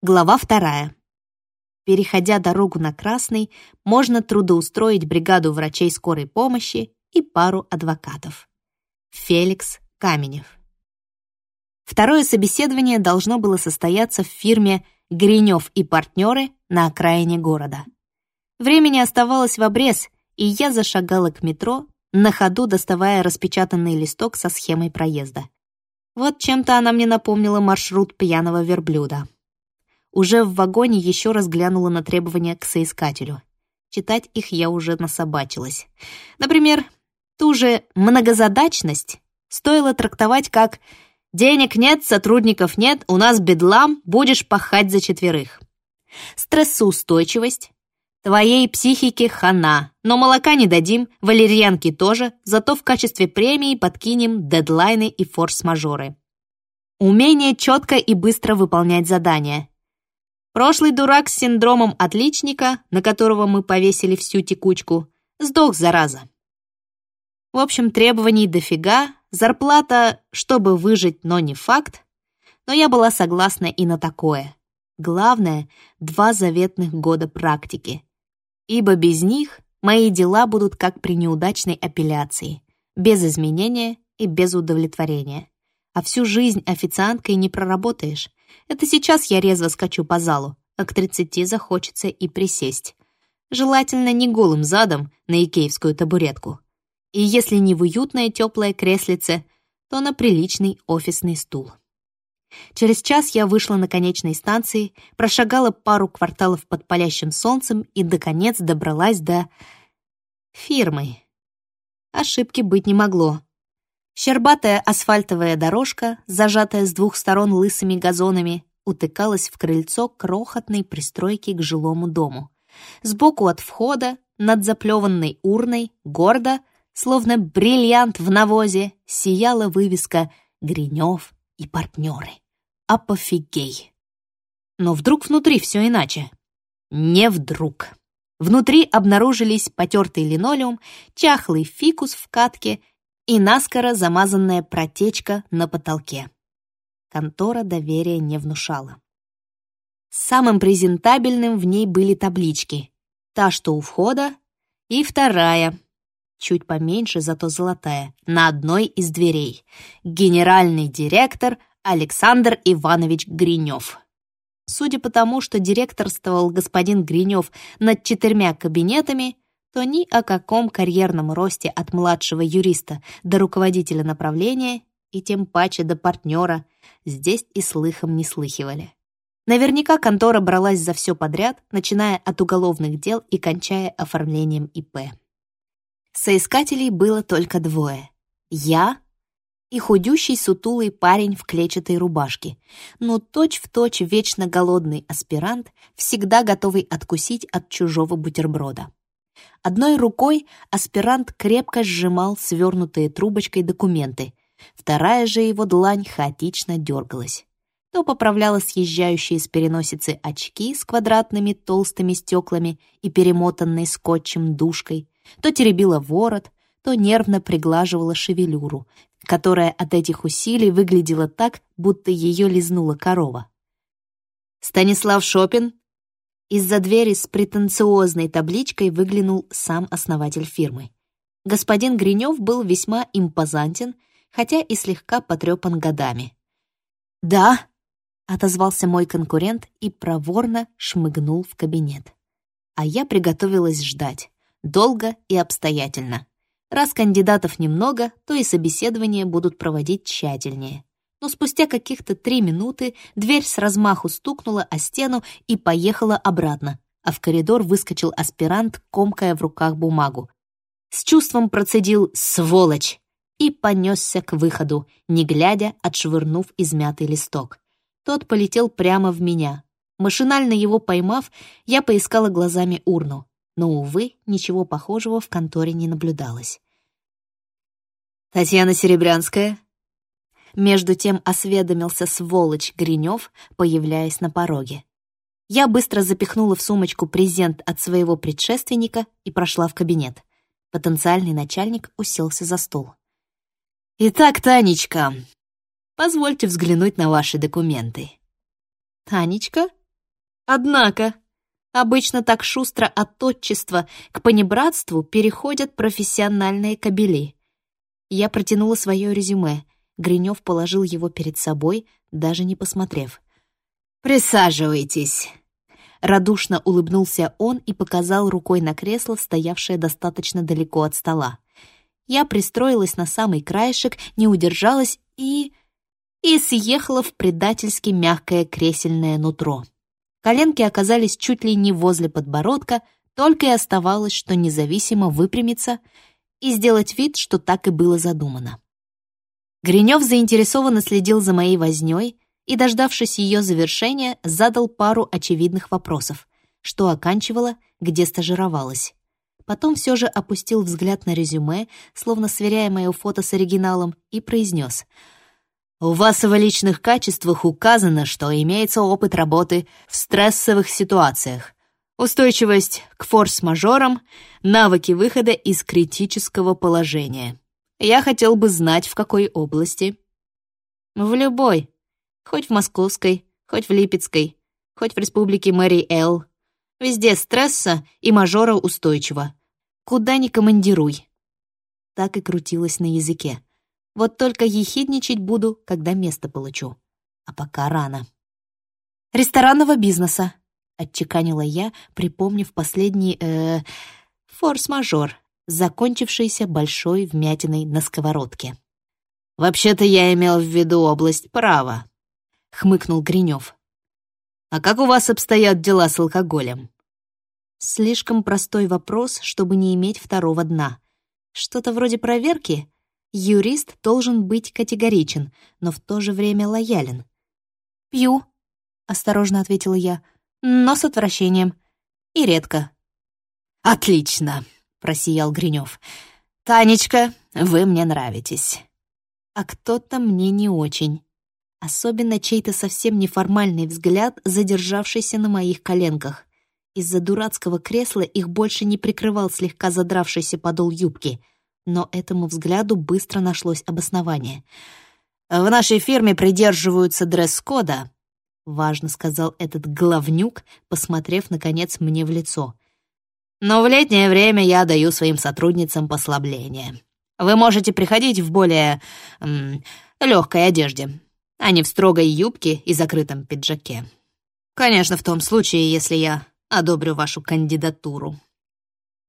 Глава вторая. Переходя дорогу на Красный, можно трудоустроить бригаду врачей скорой помощи и пару адвокатов. Феликс Каменев. Второе собеседование должно было состояться в фирме «Гринев и партнеры» на окраине города. Времени оставалось в обрез, и я зашагала к метро, на ходу доставая распечатанный листок со схемой проезда. Вот чем-то она мне напомнила маршрут пьяного верблюда. Уже в вагоне еще раз глянула на требования к соискателю. Читать их я уже насобачилась. Например, ту же многозадачность стоило трактовать как «денег нет, сотрудников нет, у нас бедлам, будешь пахать за четверых». Стрессоустойчивость. Твоей психике хана, но молока не дадим, валерьянки тоже, зато в качестве премии подкинем дедлайны и форс-мажоры. Умение четко и быстро выполнять задания. Прошлый дурак с синдромом отличника, на которого мы повесили всю текучку, сдох, зараза. В общем, требований дофига, зарплата, чтобы выжить, но не факт. Но я была согласна и на такое. Главное — два заветных года практики. Ибо без них мои дела будут как при неудачной апелляции, без изменения и без удовлетворения. А всю жизнь официанткой не проработаешь. Это сейчас я резво скачу по залу, а к 30 захочется и присесть. Желательно не голым задом на икеевскую табуретку. И если не в уютное теплое креслице, то на приличный офисный стул. Через час я вышла на конечной станции, прошагала пару кварталов под палящим солнцем и, наконец, добралась до... фирмы. Ошибки быть не могло. Щербатая асфальтовая дорожка, зажатая с двух сторон лысыми газонами, утыкалась в крыльцо крохотной пристройки к жилому дому. Сбоку от входа, над заплеванной урной, гордо, словно бриллиант в навозе, сияла вывеска «Гринев и партнеры». Апофигей. Но вдруг внутри все иначе. Не вдруг. Внутри обнаружились потертый линолеум, чахлый фикус в катке и наскоро замазанная протечка на потолке. Контора доверия не внушала. Самым презентабельным в ней были таблички. Та, что у входа, и вторая, чуть поменьше, зато золотая, на одной из дверей. Генеральный директор Александр Иванович Гринев. Судя по тому, что директорствовал господин Гринев над четырьмя кабинетами, то ни о каком карьерном росте от младшего юриста до руководителя направления и тем паче до партнера здесь и слыхом не слыхивали. Наверняка контора бралась за все подряд, начиная от уголовных дел и кончая оформлением ИП. Соискателей было только двое. Я и худющий сутулый парень в клетчатой рубашке, но точь-в-точь точь вечно голодный аспирант, всегда готовый откусить от чужого бутерброда. Одной рукой аспирант крепко сжимал свернутые трубочкой документы, вторая же его длань хаотично дергалась. То поправляла съезжающие с переносицы очки с квадратными толстыми стеклами и перемотанной скотчем душкой, то теребила ворот, то нервно приглаживала шевелюру, которая от этих усилий выглядела так, будто ее лизнула корова. «Станислав Шопин из-за двери с претенциозной табличкой выглянул сам основатель фирмы. Господин Гринев был весьма импозантен, хотя и слегка потрепан годами. «Да», — отозвался мой конкурент и проворно шмыгнул в кабинет. А я приготовилась ждать, долго и обстоятельно. Раз кандидатов немного, то и собеседования будут проводить тщательнее но спустя каких-то три минуты дверь с размаху стукнула о стену и поехала обратно, а в коридор выскочил аспирант, комкая в руках бумагу. С чувством процедил «сволочь» и понесся к выходу, не глядя, отшвырнув измятый листок. Тот полетел прямо в меня. Машинально его поймав, я поискала глазами урну, но, увы, ничего похожего в конторе не наблюдалось. «Татьяна Серебрянская?» Между тем осведомился сволочь Гринев, появляясь на пороге. Я быстро запихнула в сумочку презент от своего предшественника и прошла в кабинет. Потенциальный начальник уселся за стол. «Итак, Танечка, позвольте взглянуть на ваши документы». «Танечка?» Однако, обычно так шустро от отчества к понебратству переходят профессиональные кобели. Я протянула свое резюме. Гринев положил его перед собой, даже не посмотрев. «Присаживайтесь», Радушно улыбнулся он и показал рукой на кресло, стоявшее достаточно далеко от стола. Я пристроилась на самый краешек, не удержалась и... и съехала в предательски мягкое кресельное нутро. Коленки оказались чуть ли не возле подбородка, только и оставалось, что независимо выпрямиться и сделать вид, что так и было задумано. Гринев заинтересованно следил за моей вознёй, и, дождавшись ее завершения, задал пару очевидных вопросов. Что оканчивала, где стажировалась. Потом все же опустил взгляд на резюме, словно сверяя мое фото с оригиналом, и произнес. «У вас в личных качествах указано, что имеется опыт работы в стрессовых ситуациях, устойчивость к форс-мажорам, навыки выхода из критического положения. Я хотел бы знать, в какой области». «В любой», Хоть в Московской, хоть в Липецкой, хоть в республике Мэри Эл. Везде стресса и мажора устойчиво. Куда ни командируй. Так и крутилось на языке. Вот только ехидничать буду, когда место получу. А пока рано. «Ресторанного бизнеса», — отчеканила я, припомнив последний, э, форс-мажор, закончившийся большой вмятиной на сковородке. «Вообще-то я имел в виду область права», — хмыкнул Гринев. «А как у вас обстоят дела с алкоголем?» Слишком простой вопрос, чтобы не иметь второго дна. Что-то вроде проверки? Юрист должен быть категоричен, но в то же время лоялен. «Пью», — осторожно ответила я, — «но с отвращением. И редко». «Отлично», — просиял Гринев. «Танечка, вы мне нравитесь». «А кто-то мне не очень». Особенно чей-то совсем неформальный взгляд, задержавшийся на моих коленках. Из-за дурацкого кресла их больше не прикрывал слегка задравшийся подол юбки, но этому взгляду быстро нашлось обоснование. «В нашей фирме придерживаются дресс-кода», — важно сказал этот главнюк, посмотрев, наконец, мне в лицо. «Но в летнее время я даю своим сотрудницам послабление. Вы можете приходить в более... легкой одежде а не в строгой юбке и закрытом пиджаке. Конечно, в том случае, если я одобрю вашу кандидатуру.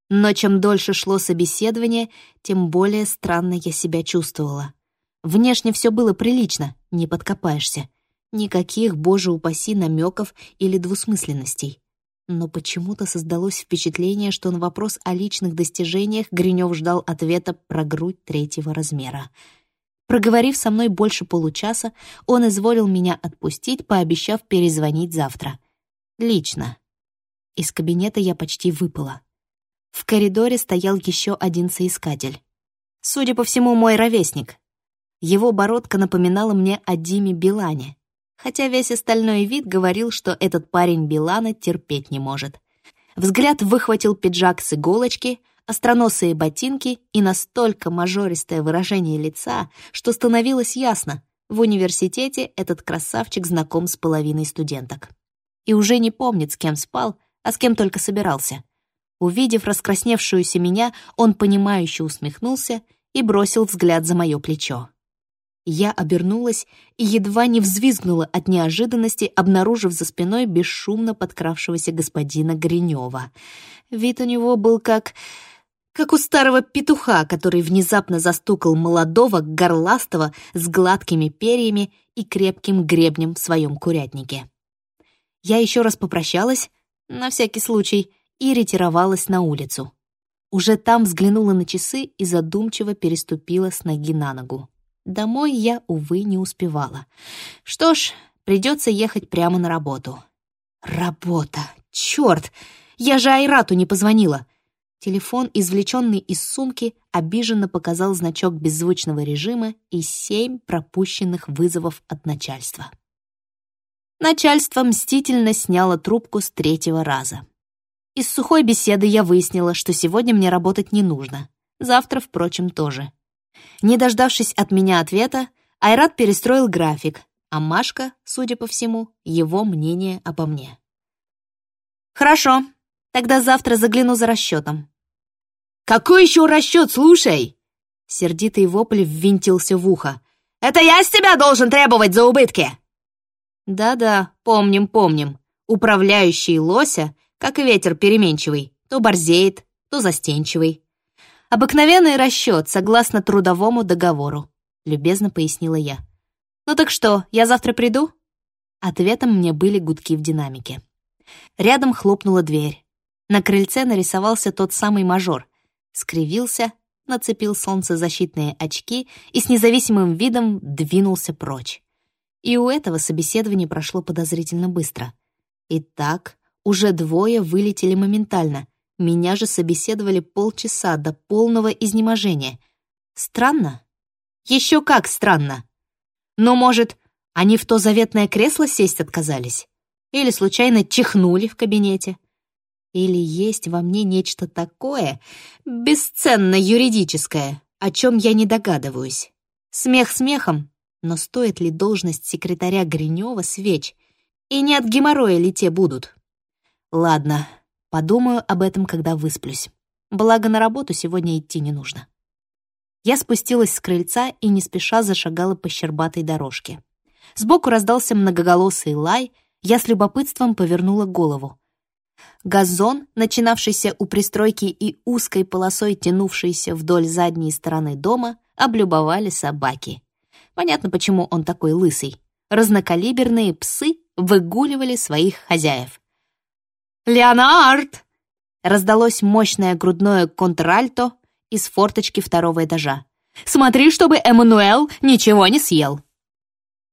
Но чем дольше шло собеседование, тем более странно я себя чувствовала. Внешне все было прилично, не подкопаешься. Никаких, боже упаси, намеков или двусмысленностей. Но почему-то создалось впечатление, что на вопрос о личных достижениях Гринёв ждал ответа про грудь третьего размера — Проговорив со мной больше получаса, он изволил меня отпустить, пообещав перезвонить завтра. Лично. Из кабинета я почти выпала. В коридоре стоял еще один соискатель. Судя по всему, мой ровесник. Его бородка напоминала мне о Диме Билане, хотя весь остальной вид говорил, что этот парень Билана терпеть не может. Взгляд выхватил пиджак с иголочки, остроносые ботинки и настолько мажористое выражение лица, что становилось ясно, в университете этот красавчик знаком с половиной студенток. И уже не помнит, с кем спал, а с кем только собирался. Увидев раскрасневшуюся меня, он понимающе усмехнулся и бросил взгляд за мое плечо. Я обернулась и едва не взвизгнула от неожиданности, обнаружив за спиной бесшумно подкравшегося господина Гринева. Вид у него был как как у старого петуха, который внезапно застукал молодого, горластого, с гладкими перьями и крепким гребнем в своем курятнике. Я еще раз попрощалась, на всякий случай, и ретировалась на улицу. Уже там взглянула на часы и задумчиво переступила с ноги на ногу. Домой я, увы, не успевала. Что ж, придется ехать прямо на работу. Работа! Черт! Я же Айрату не позвонила. Телефон, извлеченный из сумки, обиженно показал значок беззвучного режима и семь пропущенных вызовов от начальства. Начальство мстительно сняло трубку с третьего раза. Из сухой беседы я выяснила, что сегодня мне работать не нужно. Завтра, впрочем, тоже. Не дождавшись от меня ответа, Айрат перестроил график, а Машка, судя по всему, его мнение обо мне. Хорошо, тогда завтра загляну за расчетом. «Какой еще расчет, слушай?» Сердитый вопль ввинтился в ухо. «Это я с тебя должен требовать за убытки!» Да-да, помним, помним. Управляющий лося, как ветер переменчивый, то борзеет, то застенчивый. Обыкновенный расчет согласно трудовому договору, любезно пояснила я. Ну так что, я завтра приду? Ответом мне были гудки в динамике. Рядом хлопнула дверь. На крыльце нарисовался тот самый мажор. Скривился, нацепил солнцезащитные очки и с независимым видом двинулся прочь. И у этого собеседование прошло подозрительно быстро. Итак, уже двое вылетели моментально. Меня же собеседовали полчаса до полного изнеможения. Странно? Еще как странно. Но, может, они в то заветное кресло сесть отказались? Или случайно чихнули в кабинете? Или есть во мне нечто такое, бесценно юридическое, о чем я не догадываюсь? Смех смехом, но стоит ли должность секретаря Гринева свеч? И не от геморроя ли те будут? Ладно, подумаю об этом, когда высплюсь. Благо, на работу сегодня идти не нужно. Я спустилась с крыльца и не спеша зашагала по щербатой дорожке. Сбоку раздался многоголосый лай, я с любопытством повернула голову. Газон, начинавшийся у пристройки и узкой полосой тянувшийся вдоль задней стороны дома, облюбовали собаки. Понятно, почему он такой лысый. Разнокалиберные псы выгуливали своих хозяев. «Леонард!» Раздалось мощное грудное контральто из форточки второго этажа. «Смотри, чтобы Эммануэл ничего не съел!»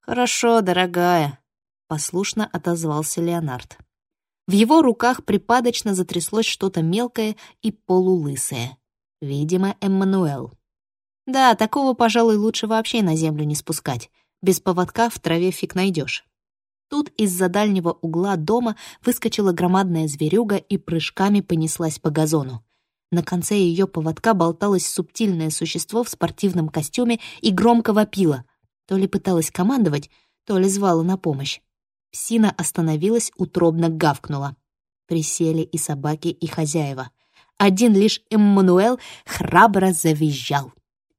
«Хорошо, дорогая», — послушно отозвался Леонард. В его руках припадочно затряслось что-то мелкое и полулысое. Видимо, Эммануэл. Да, такого, пожалуй, лучше вообще на землю не спускать. Без поводка в траве фиг найдешь. Тут из-за дальнего угла дома выскочила громадная зверюга и прыжками понеслась по газону. На конце ее поводка болталось субтильное существо в спортивном костюме и громко вопило. То ли пыталась командовать, то ли звала на помощь. Псина остановилась, утробно гавкнула. Присели и собаки, и хозяева. Один лишь Эммануэл храбро завизжал.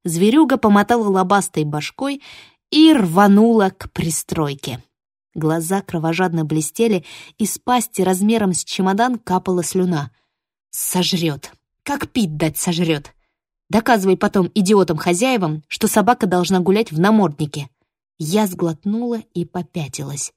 Зверюга помотала лобастой башкой и рванула к пристройке. Глаза кровожадно блестели, из пасти размером с чемодан капала слюна. Сожрет. Как пить дать сожрет. Доказывай потом идиотам-хозяевам, что собака должна гулять в наморднике. Я сглотнула и попятилась.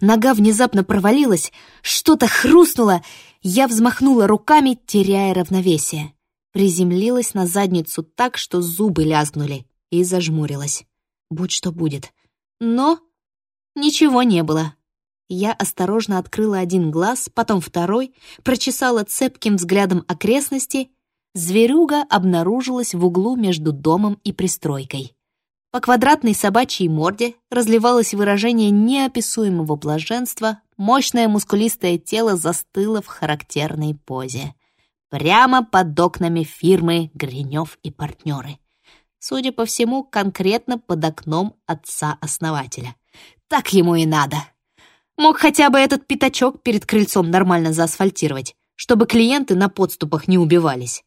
Нога внезапно провалилась, что-то хрустнуло, я взмахнула руками, теряя равновесие приземлилась на задницу так, что зубы лязгнули, и зажмурилась. Будь что будет. Но ничего не было. Я осторожно открыла один глаз, потом второй, прочесала цепким взглядом окрестности. Зверюга обнаружилась в углу между домом и пристройкой. По квадратной собачьей морде разливалось выражение неописуемого блаженства, мощное мускулистое тело застыло в характерной позе прямо под окнами фирмы Гринев и партнеры. Судя по всему, конкретно под окном отца-основателя. Так ему и надо. Мог хотя бы этот пятачок перед крыльцом нормально заасфальтировать, чтобы клиенты на подступах не убивались.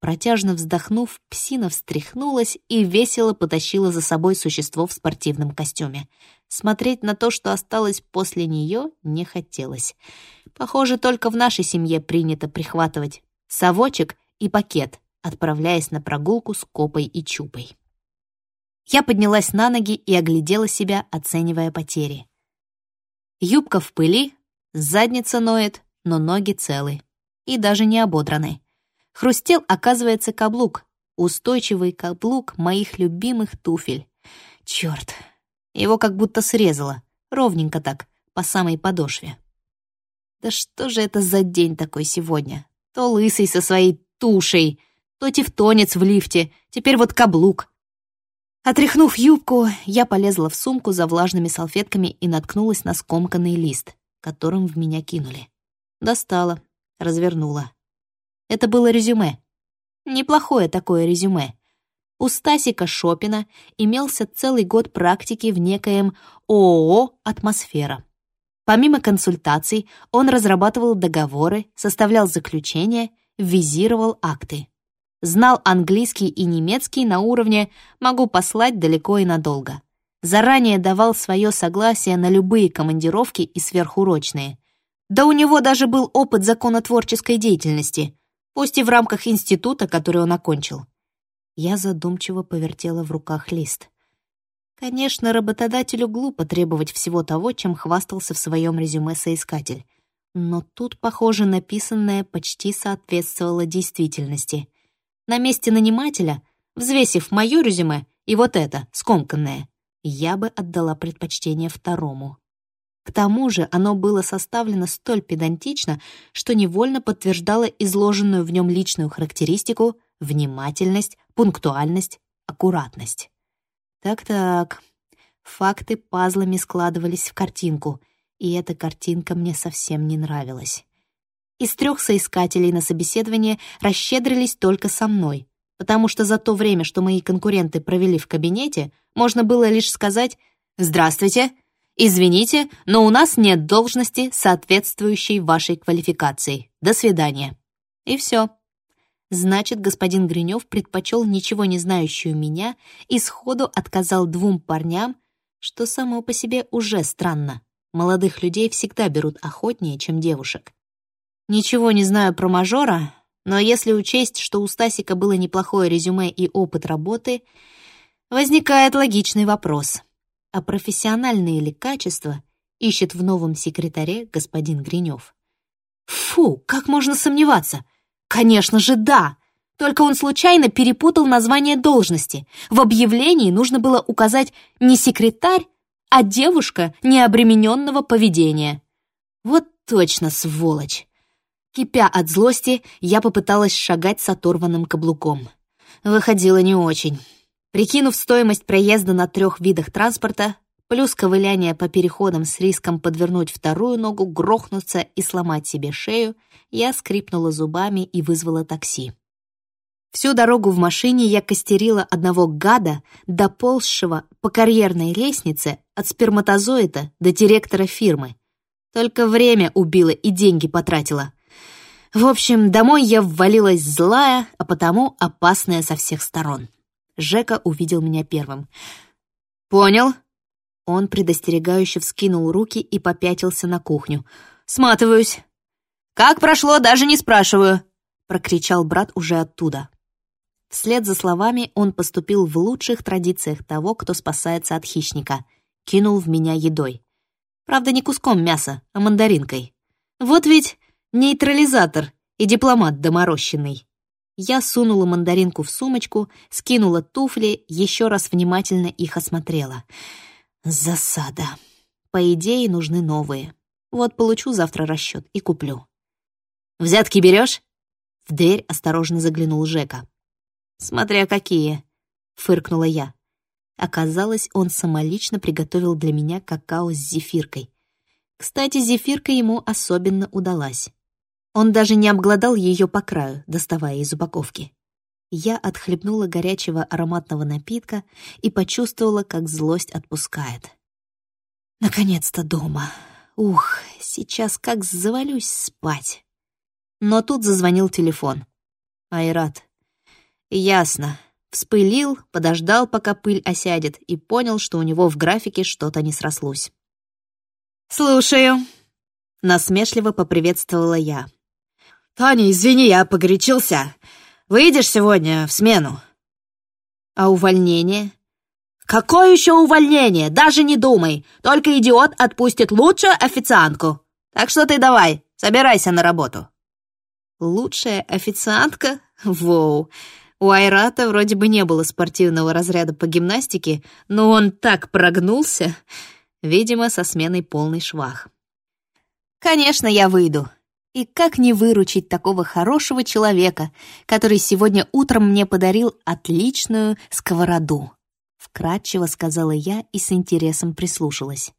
Протяжно вздохнув, псина встряхнулась и весело потащила за собой существо в спортивном костюме. Смотреть на то, что осталось после нее, не хотелось. Похоже, только в нашей семье принято прихватывать совочек и пакет, отправляясь на прогулку с Копой и Чупой. Я поднялась на ноги и оглядела себя, оценивая потери. Юбка в пыли, задница ноет, но ноги целы и даже не ободраны. Хрустел, оказывается, каблук, устойчивый каблук моих любимых туфель. Чёрт, его как будто срезало, ровненько так, по самой подошве. Да что же это за день такой сегодня? То лысый со своей тушей, то тевтонец в лифте, теперь вот каблук. Отряхнув юбку, я полезла в сумку за влажными салфетками и наткнулась на скомканный лист, которым в меня кинули. Достала, развернула. Это было резюме. Неплохое такое резюме. У Стасика Шопина имелся целый год практики в некоем ООО «Атмосфера». Помимо консультаций, он разрабатывал договоры, составлял заключения, визировал акты. Знал английский и немецкий на уровне «могу послать далеко и надолго». Заранее давал свое согласие на любые командировки и сверхурочные. Да у него даже был опыт законотворческой деятельности, пусть и в рамках института, который он окончил. Я задумчиво повертела в руках лист. Конечно, работодателю глупо требовать всего того, чем хвастался в своем резюме соискатель. Но тут, похоже, написанное почти соответствовало действительности. На месте нанимателя, взвесив мое резюме и вот это, скомканное, я бы отдала предпочтение второму. К тому же оно было составлено столь педантично, что невольно подтверждало изложенную в нем личную характеристику внимательность, пунктуальность, аккуратность. Так-так, факты пазлами складывались в картинку, и эта картинка мне совсем не нравилась. Из трех соискателей на собеседование расщедрились только со мной, потому что за то время, что мои конкуренты провели в кабинете, можно было лишь сказать «Здравствуйте, извините, но у нас нет должности, соответствующей вашей квалификации. До свидания». И все. Значит, господин Гринев предпочел ничего не знающую меня и сходу отказал двум парням, что само по себе уже странно. Молодых людей всегда берут охотнее, чем девушек. Ничего не знаю про мажора, но если учесть, что у Стасика было неплохое резюме и опыт работы, возникает логичный вопрос. А профессиональные ли качества ищет в новом секретаре господин Гринев? Фу, как можно сомневаться? Конечно же, да. Только он случайно перепутал название должности. В объявлении нужно было указать не секретарь, а девушка необремененного поведения. Вот точно сволочь. Кипя от злости, я попыталась шагать с оторванным каблуком. Выходило не очень. Прикинув стоимость проезда на трех видах транспорта, плюс ковыляние по переходам с риском подвернуть вторую ногу, грохнуться и сломать себе шею, я скрипнула зубами и вызвала такси. Всю дорогу в машине я костерила одного гада, доползшего по карьерной лестнице от сперматозоида до директора фирмы. Только время убила и деньги потратила. В общем, домой я ввалилась злая, а потому опасная со всех сторон. Жека увидел меня первым. «Понял», он предостерегающе вскинул руки и попятился на кухню. «Сматываюсь!» «Как прошло, даже не спрашиваю!» — прокричал брат уже оттуда. Вслед за словами он поступил в лучших традициях того, кто спасается от хищника. Кинул в меня едой. Правда, не куском мяса, а мандаринкой. Вот ведь нейтрализатор и дипломат доморощенный. Я сунула мандаринку в сумочку, скинула туфли, еще раз внимательно их осмотрела — Засада. По идее, нужны новые. Вот получу завтра расчет и куплю. «Взятки берешь?» В дверь осторожно заглянул Жека. «Смотря какие», — фыркнула я. Оказалось, он самолично приготовил для меня какао с зефиркой. Кстати, зефирка ему особенно удалась. Он даже не обглодал ее по краю, доставая из упаковки. Я отхлебнула горячего ароматного напитка и почувствовала, как злость отпускает. Наконец-то дома. Ух, сейчас как завалюсь спать. Но тут зазвонил телефон. Айрат. Ясно. Вспылил, подождал, пока пыль осядет, и понял, что у него в графике что-то не срослось. «Слушаю», — насмешливо поприветствовала я. «Таня, извини, я погорячился. Выйдешь сегодня в смену?» «А увольнение?» «Какое еще увольнение? Даже не думай. Только идиот отпустит лучшую официантку. Так что ты давай, собирайся на работу». «Лучшая официантка? Воу!» У Айрата вроде бы не было спортивного разряда по гимнастике, но он так прогнулся, видимо, со сменой полный швах. «Конечно, я выйду. И как не выручить такого хорошего человека, который сегодня утром мне подарил отличную сковороду? Вкратчиво сказала я и с интересом прислушалась.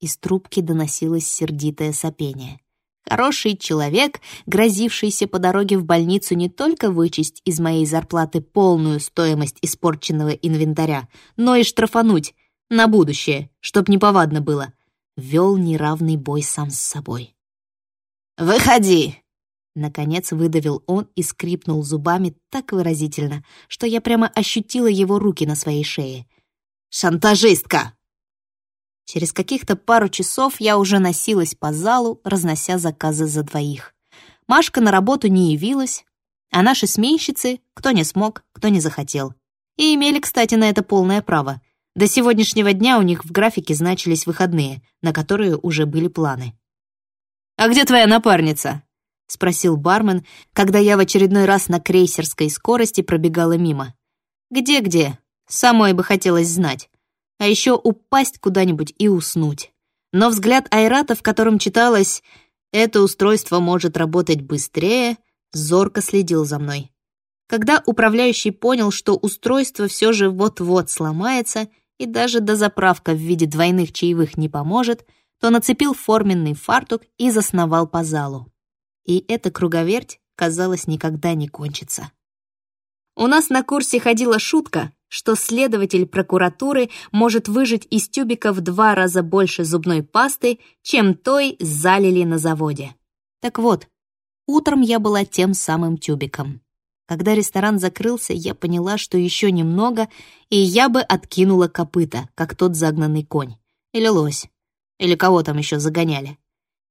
Из трубки доносилось сердитое сопение. Хороший человек, грозившийся по дороге в больницу не только вычесть из моей зарплаты полную стоимость испорченного инвентаря, но и штрафануть на будущее, чтоб неповадно было. вел неравный бой сам с собой. «Выходи!» Наконец выдавил он и скрипнул зубами так выразительно, что я прямо ощутила его руки на своей шее. «Шантажистка!» Через каких-то пару часов я уже носилась по залу, разнося заказы за двоих. Машка на работу не явилась, а наши сменщицы, кто не смог, кто не захотел. И имели, кстати, на это полное право. До сегодняшнего дня у них в графике значились выходные, на которые уже были планы. «А где твоя напарница?» — спросил бармен, когда я в очередной раз на крейсерской скорости пробегала мимо. «Где-где? Самой бы хотелось знать. А еще упасть куда-нибудь и уснуть». Но взгляд Айрата, в котором читалось «Это устройство может работать быстрее», зорко следил за мной. Когда управляющий понял, что устройство все же вот-вот сломается и даже дозаправка в виде двойных чаевых не поможет, то нацепил форменный фартук и засновал по залу. И эта круговерть, казалось, никогда не кончится. У нас на курсе ходила шутка, что следователь прокуратуры может выжать из тюбика в два раза больше зубной пасты, чем той залили на заводе. Так вот, Утром я была тем самым тюбиком. Когда ресторан закрылся, я поняла, что еще немного, и я бы откинула копыта, как тот загнанный конь. Или лось. Или кого там еще загоняли.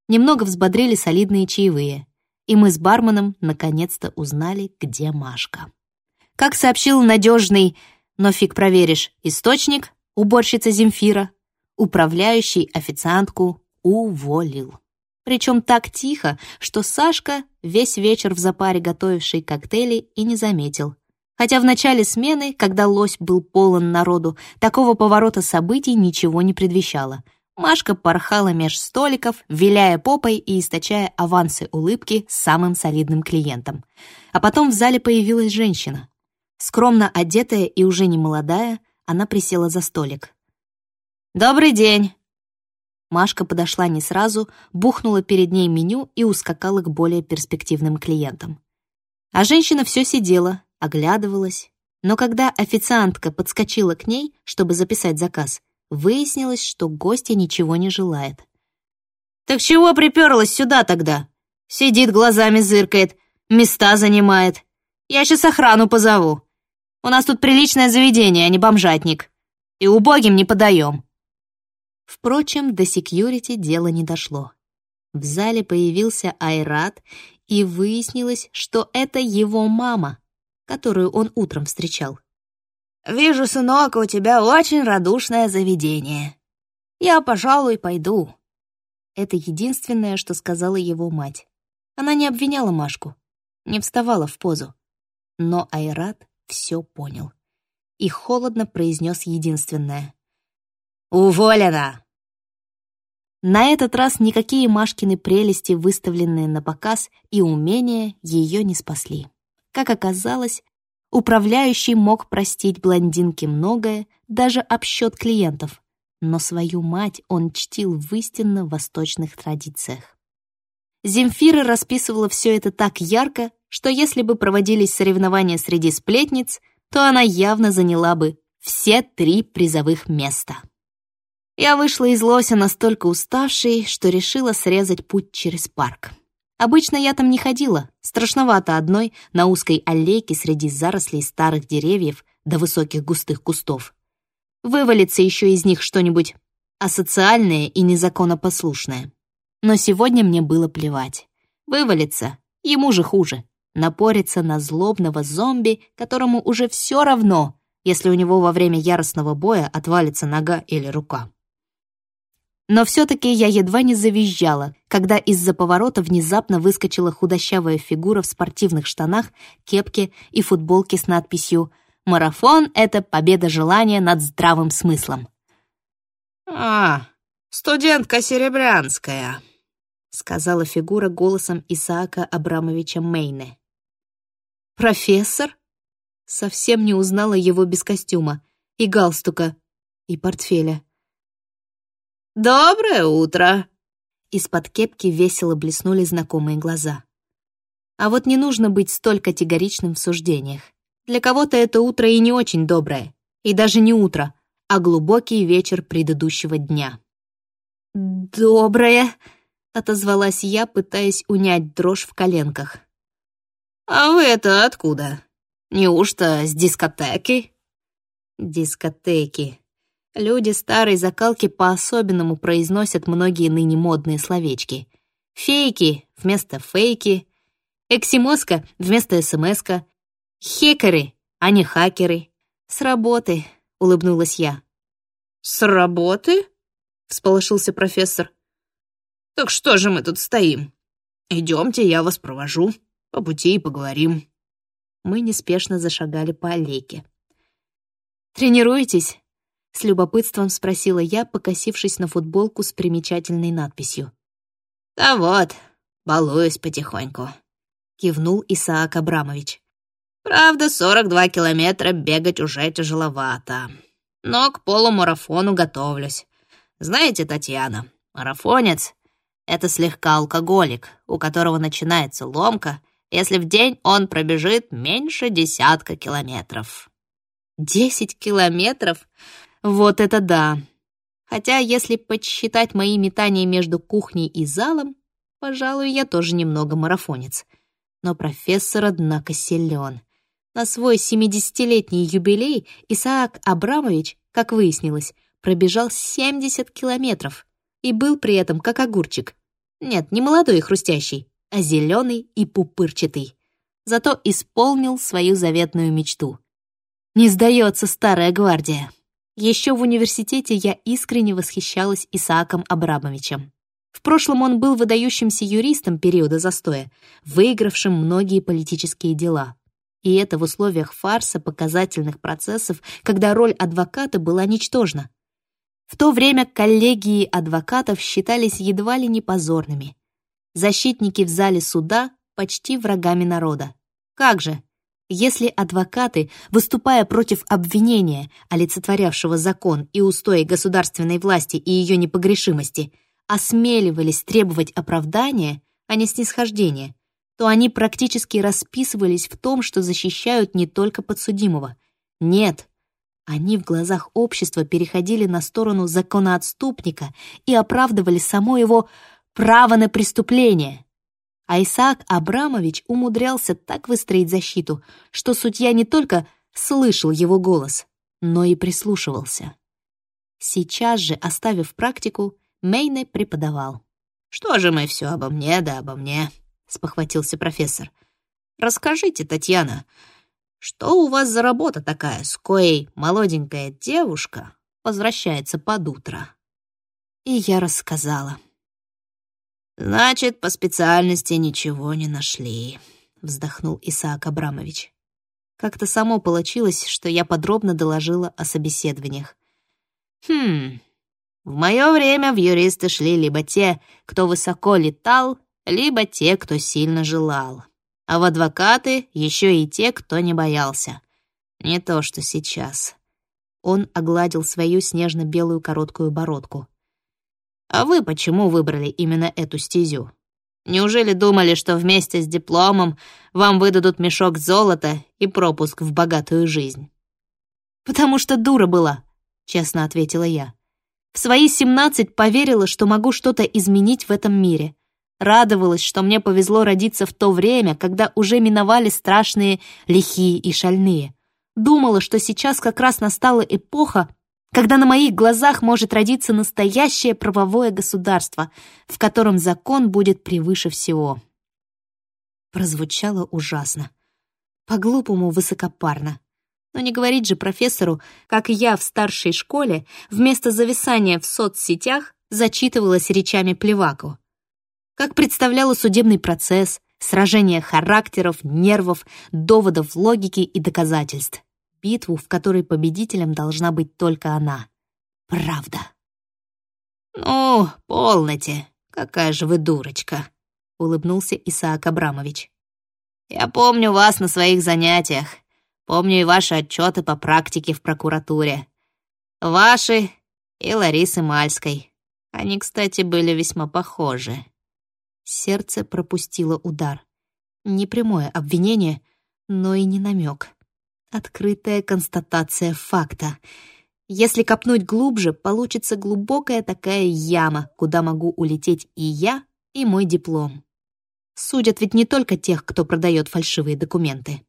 Немного взбодрили солидные чаевые. И мы с барменом наконец-то узнали, где Машка. Как сообщил надежный, но фиг проверишь, источник, уборщица Земфира, управляющий официантку уволил. Причем так тихо, что Сашка, весь вечер в запаре готовивший коктейли, и не заметил. Хотя в начале смены, когда лось был полон народу, такого поворота событий ничего не предвещало. Машка порхала меж столиков, виляя попой и источая авансы улыбки самым солидным клиентам. А потом в зале появилась женщина. Скромно одетая и уже не молодая, она присела за столик. «Добрый день!» Машка подошла не сразу, бухнула перед ней меню и ускакала к более перспективным клиентам. А женщина все сидела, оглядывалась. Но когда официантка подскочила к ней, чтобы записать заказ, выяснилось, что гостья ничего не желает. «Так чего приперлась сюда тогда? Сидит, глазами зыркает, места занимает. Я сейчас охрану позову. У нас тут приличное заведение, а не бомжатник. И убогим не подаем». Впрочем, до секьюрити дело не дошло. В зале появился Айрат, и выяснилось, что это его мама, которую он утром встречал. «Вижу, сынок, у тебя очень радушное заведение. Я, пожалуй, пойду». Это единственное, что сказала его мать. Она не обвиняла Машку, не вставала в позу. Но Айрат все понял и холодно произнес единственное. «Уволена!» На этот раз никакие Машкины прелести, выставленные на показ, и умения ее не спасли. Как оказалось, управляющий мог простить блондинке многое, даже обсчет клиентов, но свою мать он чтил в истинно восточных традициях. Земфира расписывала все это так ярко, что если бы проводились соревнования среди сплетниц, то она явно заняла бы все три призовых места. Я вышла из лося настолько уставшей, что решила срезать путь через парк. Обычно я там не ходила, страшновато одной на узкой аллейке среди зарослей старых деревьев до высоких густых кустов. Вывалится еще из них что-нибудь асоциальное и незаконопослушное. Но сегодня мне было плевать. Вывалится, ему же хуже. Напорится на злобного зомби, которому уже все равно, если у него во время яростного боя отвалится нога или рука. Но все-таки я едва не завизжала, когда из-за поворота внезапно выскочила худощавая фигура в спортивных штанах, кепке и футболке с надписью «Марафон — это победа желания над здравым смыслом». «А, студентка Серебрянская», — сказала фигура голосом Исаака Абрамовича Мейне. «Профессор?» Совсем не узнала его без костюма, и галстука, и портфеля. «Доброе утро!» Из-под кепки весело блеснули знакомые глаза. А вот не нужно быть столь категоричным в суждениях. Для кого-то это утро и не очень доброе. И даже не утро, а глубокий вечер предыдущего дня. «Доброе», — отозвалась я, пытаясь унять дрожь в коленках. «А вы это откуда? Неужто с дискотеки?» Дискотеки. Люди старой закалки по-особенному произносят многие ныне модные словечки. Фейки вместо фейки, эксимоска вместо смска, хекеры, а не хакеры. С работы, улыбнулась я. С работы? Всполошился профессор. Так что же мы тут стоим? Идемте, я вас провожу. По пути и поговорим. Мы неспешно зашагали по аллейке. «Тренируетесь?» — с любопытством спросила я, покосившись на футболку с примечательной надписью. «Да вот, балуюсь потихоньку», — кивнул Исаак Абрамович. «Правда, 42 километра бегать уже тяжеловато. Но к полумарафону готовлюсь. Знаете, Татьяна, марафонец — это слегка алкоголик, у которого начинается ломка, если в день он пробежит меньше десятка километров». «Десять километров? Вот это да!» Хотя, если подсчитать мои метания между кухней и залом, пожалуй, я тоже немного марафонец. Но профессор, однако, силен. На свой 70-летний юбилей Исаак Абрамович, как выяснилось, пробежал 70 километров и был при этом как огурчик. Нет, не молодой и хрустящий, а зеленый и пупырчатый. Зато исполнил свою заветную мечту. Не сдается старая гвардия. Еще в университете я искренне восхищалась Исааком Абрамовичем. В прошлом он был выдающимся юристом периода застоя, выигравшим многие политические дела. И это в условиях фарса показательных процессов, когда роль адвоката была ничтожна. В то время коллегии адвокатов считались едва ли не позорными. Защитники в зале суда почти врагами народа. Как же, если адвокаты, выступая против обвинения, олицетворявшего закон и устои государственной власти и ее непогрешимости, осмеливались требовать оправдания, а не снисхождения, то они практически расписывались в том, что защищают не только подсудимого. Нет, они в глазах общества переходили на сторону законоотступника и оправдывали само его право на преступление — а Исаак Абрамович умудрялся так выстроить защиту, что судья не только слышал его голос, но и прислушивался. Сейчас же, оставив практику, Мейне преподавал. «Что же мы все обо мне да обо мне?» — спохватился профессор. «Расскажите, Татьяна, что у вас за работа такая, с коей молоденькая девушка возвращается под утро?» И я рассказала. «Значит, по специальности ничего не нашли», — вздохнул Исаак Абрамович. Как-то само получилось, что я подробно доложила о собеседованиях. «Хм, в мое время в юристы шли либо те, кто высоко летал, либо те, кто сильно желал. А в адвокаты еще и те, кто не боялся. Не то, что сейчас». Он огладил свою снежно-белую короткую бородку. А вы почему выбрали именно эту стезю? Неужели думали, что вместе с дипломом вам выдадут мешок золота и пропуск в богатую жизнь?» «Потому что дура была», — честно ответила я. В свои семнадцать поверила, что могу что-то изменить в этом мире. Радовалась, что мне повезло родиться в то время, когда уже миновали страшные лихие и шальные. Думала, что сейчас как раз настала эпоха, когда на моих глазах может родиться настоящее правовое государство, в котором закон будет превыше всего. Прозвучало ужасно. По-глупому высокопарно. Но не говорить же профессору, как я в старшей школе вместо зависания в соцсетях зачитывалась речами Плеваку. Как представляла судебный процесс, сражение характеров, нервов, доводов логики и доказательств битву, в которой победителем должна быть только она. Правда. «Ну, полноте, какая же вы дурочка», — улыбнулся Исаак Абрамович. «Я помню вас на своих занятиях, помню и ваши отчеты по практике в прокуратуре. Ваши и Ларисы Мальской. Они, кстати, были весьма похожи». Сердце пропустило удар. Не прямое обвинение, но и не намек. Открытая констатация факта. Если копнуть глубже, получится глубокая такая яма, куда могу улететь и я, и мой диплом. Судят ведь не только тех, кто продает фальшивые документы.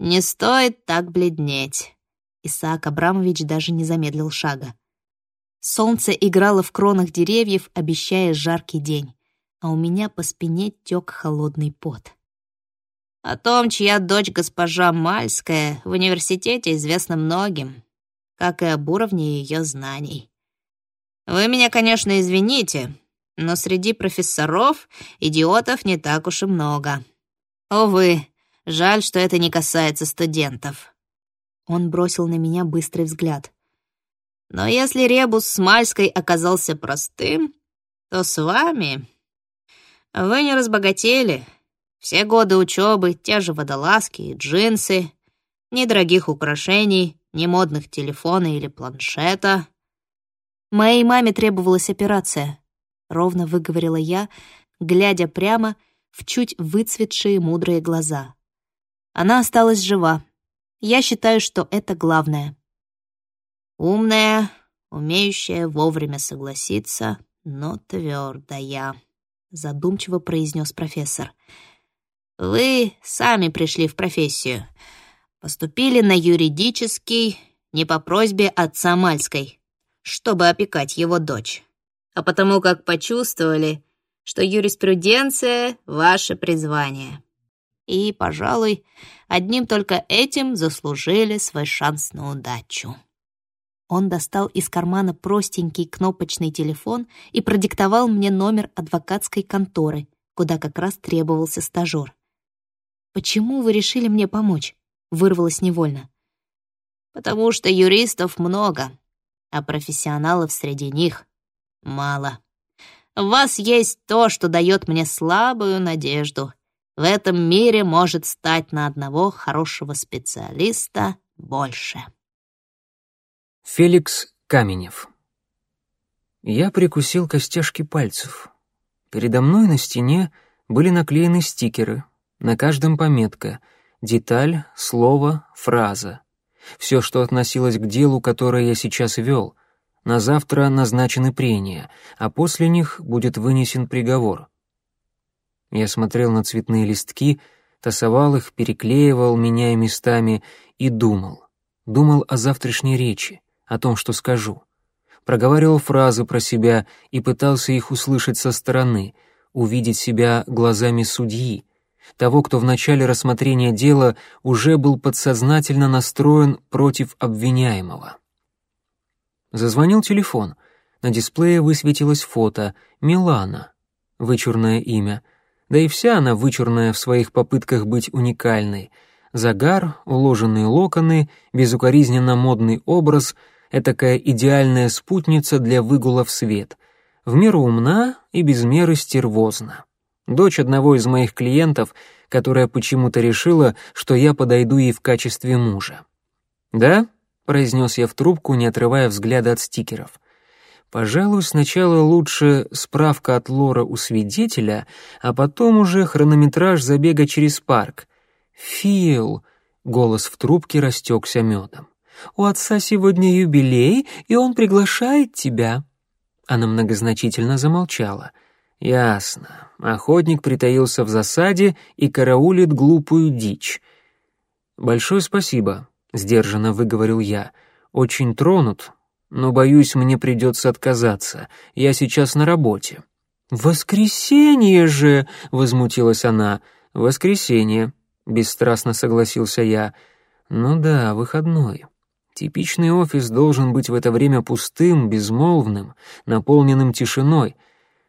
«Не стоит так бледнеть», — Исаак Абрамович даже не замедлил шага. Солнце играло в кронах деревьев, обещая жаркий день, а у меня по спине тек холодный пот. О том, чья дочь госпожа Мальская, в университете известно многим, как и об уровне ее знаний. Вы меня, конечно, извините, но среди профессоров идиотов не так уж и много. Увы, жаль, что это не касается студентов. Он бросил на меня быстрый взгляд. Но если ребус с Мальской оказался простым, то с вами... Вы не разбогатели. Все годы учебы, те же водолазки и джинсы, ни дорогих украшений, ни модных телефона или планшета. Моей маме требовалась операция, ровно выговорила я, глядя прямо в чуть выцветшие мудрые глаза. Она осталась жива. Я считаю, что это главное. Умная, умеющая вовремя согласиться, но твердая, задумчиво произнес профессор. Вы сами пришли в профессию. Поступили на юридический не по просьбе отца Мальской, чтобы опекать его дочь, а потому как почувствовали, что юриспруденция — ваше призвание. И, пожалуй, одним только этим заслужили свой шанс на удачу. Он достал из кармана простенький кнопочный телефон и продиктовал мне номер адвокатской конторы, куда как раз требовался стажёр. «Почему вы решили мне помочь?» — вырвалось невольно. «Потому что юристов много, а профессионалов среди них мало. В вас есть то, что дает мне слабую надежду. В этом мире может стать на одного хорошего специалиста больше». Феликс Каменев. Я прикусил костяшки пальцев. Передо мной на стене были наклеены стикеры. На каждом пометка — деталь, слово, фраза. Все, что относилось к делу, которое я сейчас вел. На завтра назначены прения, а после них будет вынесен приговор. Я смотрел на цветные листки, тасовал их, переклеивал, меняя местами, и думал. Думал о завтрашней речи о том, что скажу. Проговаривал фразы про себя и пытался их услышать со стороны, увидеть себя глазами судьи, того, кто в начале рассмотрения дела уже был подсознательно настроен против обвиняемого. Зазвонил телефон. На дисплее высветилось фото Милана, вычурное имя. Да и вся она вычурная в своих попытках быть уникальной. Загар, уложенные локоны, безукоризненно модный образ — этакая идеальная спутница для выгула в свет, в меру умна и без меры стервозна. Дочь одного из моих клиентов, которая почему-то решила, что я подойду ей в качестве мужа. «Да?» — произнес я в трубку, не отрывая взгляда от стикеров. «Пожалуй, сначала лучше справка от лора у свидетеля, а потом уже хронометраж забега через парк. Фил!» — голос в трубке растекся медом. У отца сегодня юбилей, и он приглашает тебя». Она многозначительно замолчала. «Ясно. Охотник притаился в засаде и караулит глупую дичь». «Большое спасибо», — сдержанно выговорил я. «Очень тронут, но, боюсь, мне придется отказаться. Я сейчас на работе». «Воскресенье же!» — возмутилась она. «Воскресенье», — бесстрастно согласился я. «Ну да, выходной». Типичный офис должен быть в это время пустым, безмолвным, наполненным тишиной,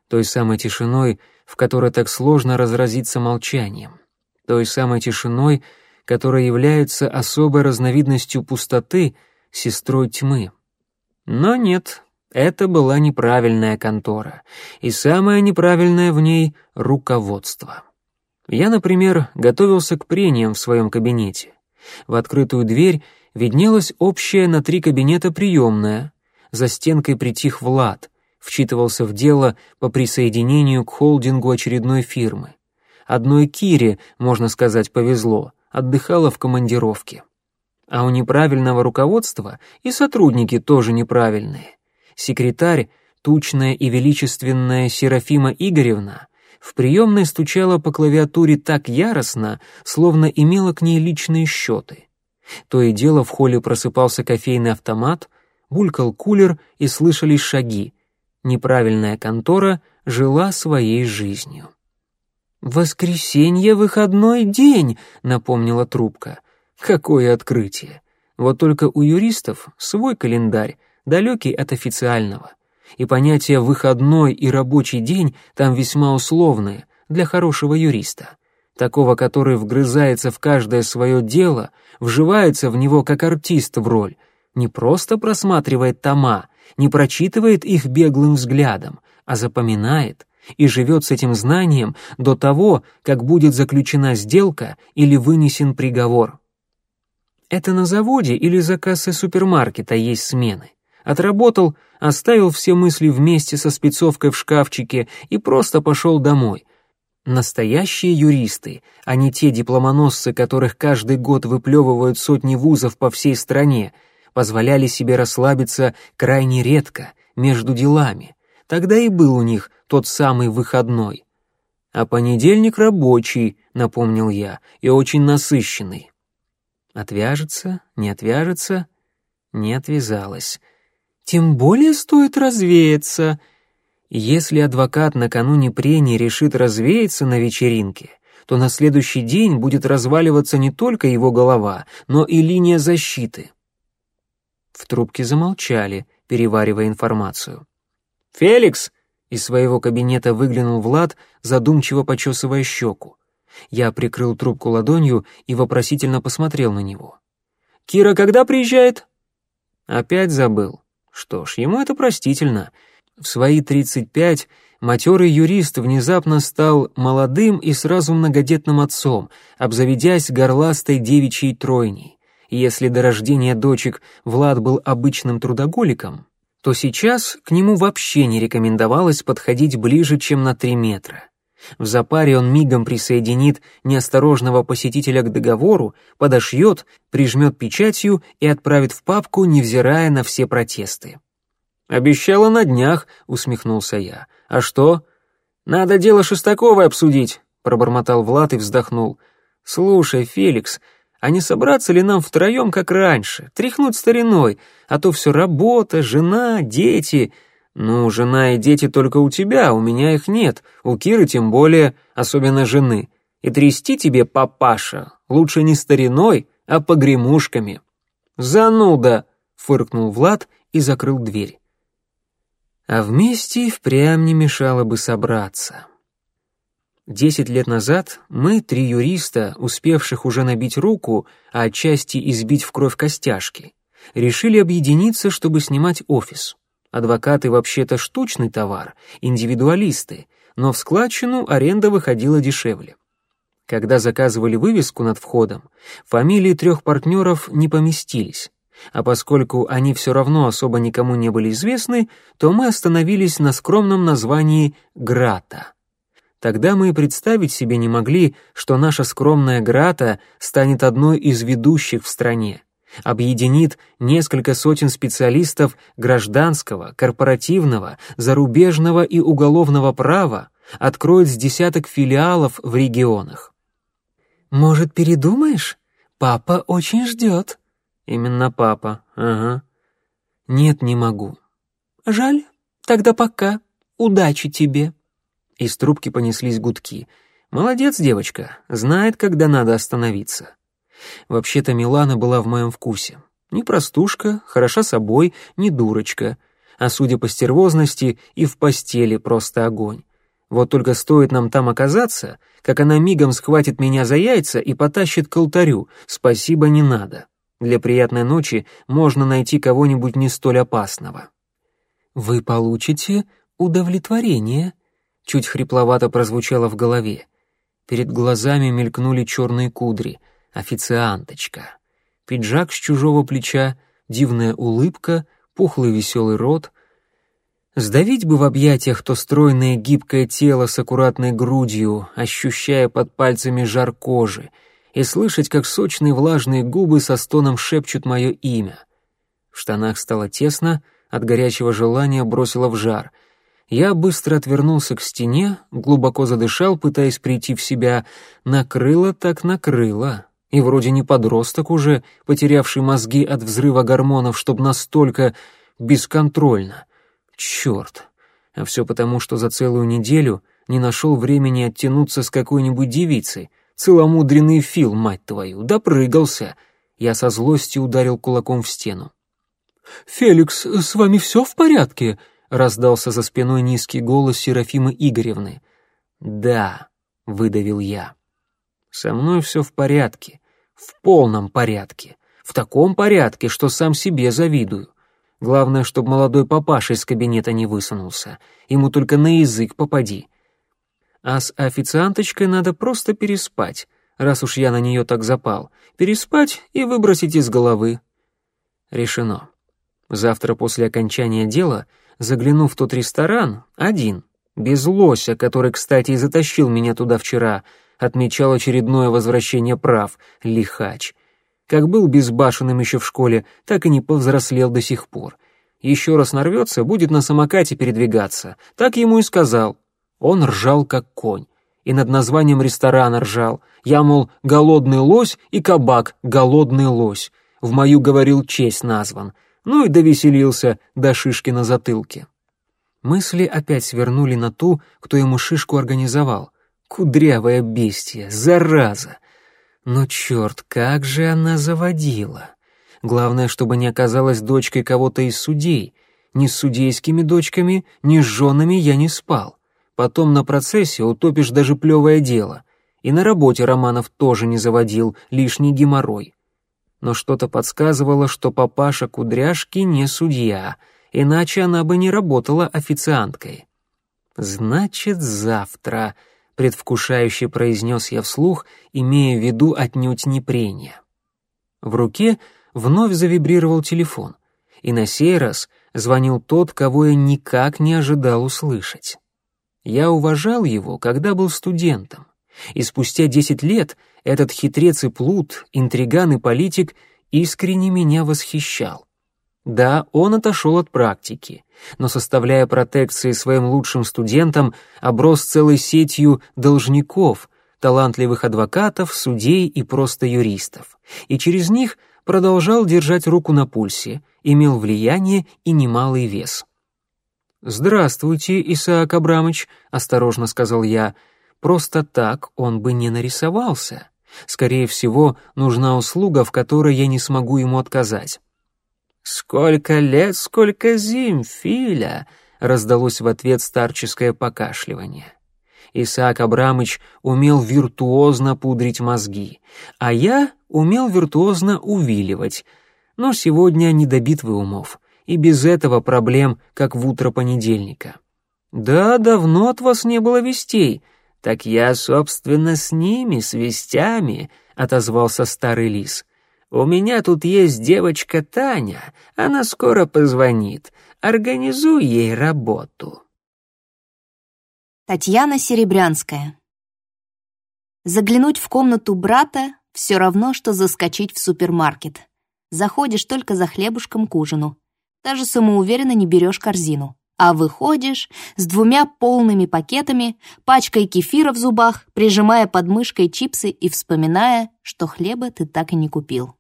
той самой тишиной, в которой так сложно разразиться молчанием, той самой тишиной, которая является особой разновидностью пустоты, сестрой тьмы. Но нет, это была неправильная контора, и самое неправильное в ней — руководство. Я, например, готовился к прениям в своем кабинете. В открытую дверь виднелась общая на три кабинета приемная. За стенкой притих Влад, вчитывался в дело по присоединению к холдингу очередной фирмы. Одной Кире, можно сказать, повезло, отдыхала в командировке. А у неправильного руководства и сотрудники тоже неправильные. Секретарь, тучная и величественная Серафима Игоревна, в приемной стучала по клавиатуре так яростно, словно имела к ней личные счеты. То и дело в холле просыпался кофейный автомат, булькал кулер и слышались шаги. Неправильная контора жила своей жизнью. «Воскресенье — выходной день», — напомнила трубка. «Какое открытие! Вот только у юристов свой календарь, далекий от официального. И понятие «выходной» и «рабочий день» там весьма условные для хорошего юриста. Такого, который вгрызается в каждое свое дело, вживается в него как артист в роль, не просто просматривает тома, не прочитывает их беглым взглядом, а запоминает и живет с этим знанием до того, как будет заключена сделка или вынесен приговор. Это на заводе или за кассой супермаркета есть смены. Отработал, оставил все мысли вместе со спецовкой в шкафчике и просто пошел домой. Настоящие юристы, а не те дипломоносцы, которых каждый год выплевывают сотни вузов по всей стране, позволяли себе расслабиться крайне редко, между делами. Тогда и был у них тот самый выходной. А понедельник рабочий, напомнил я, и очень насыщенный. Отвяжется, не отвяжется, не отвязалась. Тем более стоит развеяться. Если адвокат накануне прения решит развеяться на вечеринке, то на следующий день будет разваливаться не только его голова, но и линия защиты. В трубке замолчали, переваривая информацию. «Феликс!» — из своего кабинета выглянул Влад, задумчиво почесывая щеку. Я прикрыл трубку ладонью и вопросительно посмотрел на него. «Кира когда приезжает?» «Опять забыл. Что ж, ему это простительно. В свои тридцать пять матерый юрист внезапно стал молодым и сразу многодетным отцом, обзаведясь горластой девичьей тройней если до рождения дочек Влад был обычным трудоголиком, то сейчас к нему вообще не рекомендовалось подходить ближе, чем на три метра. В запаре он мигом присоединит неосторожного посетителя к договору, подошьет, прижмет печатью и отправит в папку, невзирая на все протесты. «Обещала на днях», — усмехнулся я. «А что?» «Надо дело Шестаковой обсудить», — пробормотал Влад и вздохнул. «Слушай, Феликс, а не собраться ли нам втроем, как раньше, тряхнуть стариной, а то все работа, жена, дети. Ну, жена и дети только у тебя, у меня их нет, у Киры тем более, особенно жены. И трясти тебе, папаша, лучше не стариной, а погремушками. «Зануда!» — фыркнул Влад и закрыл дверь. А вместе впрямь не мешало бы собраться. Десять лет назад мы, три юриста, успевших уже набить руку, а отчасти избить в кровь костяшки, решили объединиться, чтобы снимать офис. Адвокаты вообще-то штучный товар, индивидуалисты, но в складчину аренда выходила дешевле. Когда заказывали вывеску над входом, фамилии трех партнеров не поместились, а поскольку они все равно особо никому не были известны, то мы остановились на скромном названии «Грата». Тогда мы и представить себе не могли, что наша скромная Грата станет одной из ведущих в стране, объединит несколько сотен специалистов гражданского, корпоративного, зарубежного и уголовного права, откроет с десяток филиалов в регионах. «Может, передумаешь? Папа очень ждет». «Именно папа, ага». «Нет, не могу». «Жаль. Тогда пока. Удачи тебе». Из трубки понеслись гудки. «Молодец, девочка, знает, когда надо остановиться». Вообще-то Милана была в моем вкусе. Не простушка, хороша собой, не дурочка. А судя по стервозности, и в постели просто огонь. Вот только стоит нам там оказаться, как она мигом схватит меня за яйца и потащит к алтарю. Спасибо, не надо. Для приятной ночи можно найти кого-нибудь не столь опасного. «Вы получите удовлетворение», чуть хрипловато прозвучало в голове. Перед глазами мелькнули черные кудри. Официанточка. Пиджак с чужого плеча, дивная улыбка, пухлый веселый рот. Сдавить бы в объятиях то стройное гибкое тело с аккуратной грудью, ощущая под пальцами жар кожи, и слышать, как сочные влажные губы со стоном шепчут мое имя. В штанах стало тесно, от горячего желания бросило в жар. Я быстро отвернулся к стене, глубоко задышал, пытаясь прийти в себя. Накрыло так накрыло. И вроде не подросток уже, потерявший мозги от взрыва гормонов, чтоб настолько бесконтрольно. Черт. А все потому, что за целую неделю не нашел времени оттянуться с какой-нибудь девицей. Целомудренный Фил, мать твою, допрыгался. Я со злостью ударил кулаком в стену. «Феликс, с вами все в порядке?» — раздался за спиной низкий голос Серафимы Игоревны. «Да», — выдавил я. «Со мной все в порядке, в полном порядке, в таком порядке, что сам себе завидую. Главное, чтобы молодой папаша из кабинета не высунулся. Ему только на язык попади. А с официанточкой надо просто переспать, раз уж я на нее так запал. Переспать и выбросить из головы. Решено. Завтра после окончания дела загляну в тот ресторан один, без лося, который, кстати, и затащил меня туда вчера, отмечал очередное возвращение прав, лихач — как был безбашенным еще в школе, так и не повзрослел до сих пор. Еще раз нарвется, будет на самокате передвигаться. Так ему и сказал. Он ржал, как конь. И над названием ресторана ржал. Я, мол, голодный лось и кабак голодный лось. В мою, говорил, честь назван. Ну и довеселился до шишки на затылке. Мысли опять свернули на ту, кто ему шишку организовал. Кудрявая бестия, зараза! Но черт, как же она заводила! Главное, чтобы не оказалась дочкой кого-то из судей. Ни с судейскими дочками, ни с женами я не спал. Потом на процессе утопишь даже плевое дело. И на работе Романов тоже не заводил, лишний геморрой. Но что-то подсказывало, что папаша Кудряшки не судья, иначе она бы не работала официанткой. «Значит, завтра», предвкушающе произнес я вслух, имея в виду отнюдь не прения. В руке вновь завибрировал телефон, и на сей раз звонил тот, кого я никак не ожидал услышать. Я уважал его, когда был студентом, и спустя десять лет этот хитрец и плут, интриган и политик искренне меня восхищал. Да, он отошел от практики, но, составляя протекции своим лучшим студентам, оброс целой сетью должников, талантливых адвокатов, судей и просто юристов. И через них продолжал держать руку на пульсе, имел влияние и немалый вес. «Здравствуйте, Исаак Абрамович», — осторожно сказал я. «Просто так он бы не нарисовался. Скорее всего, нужна услуга, в которой я не смогу ему отказать». «Сколько лет, сколько зим, Филя!» — раздалось в ответ старческое покашливание. Исаак Абрамыч умел виртуозно пудрить мозги, а я умел виртуозно увиливать. Но сегодня не до битвы умов, и без этого проблем, как в утро понедельника. «Да, давно от вас не было вестей», «Так я, собственно, с ними, с вестями», — отозвался старый лис. У меня тут есть девочка Таня, она скоро позвонит. Организуй ей работу». Татьяна Серебрянская. Заглянуть в комнату брата — все равно, что заскочить в супермаркет. Заходишь только за хлебушком к ужину. Даже самоуверенно не берешь корзину. А выходишь с двумя полными пакетами, пачкой кефира в зубах, прижимая под мышкой чипсы и вспоминая, что хлеба ты так и не купил.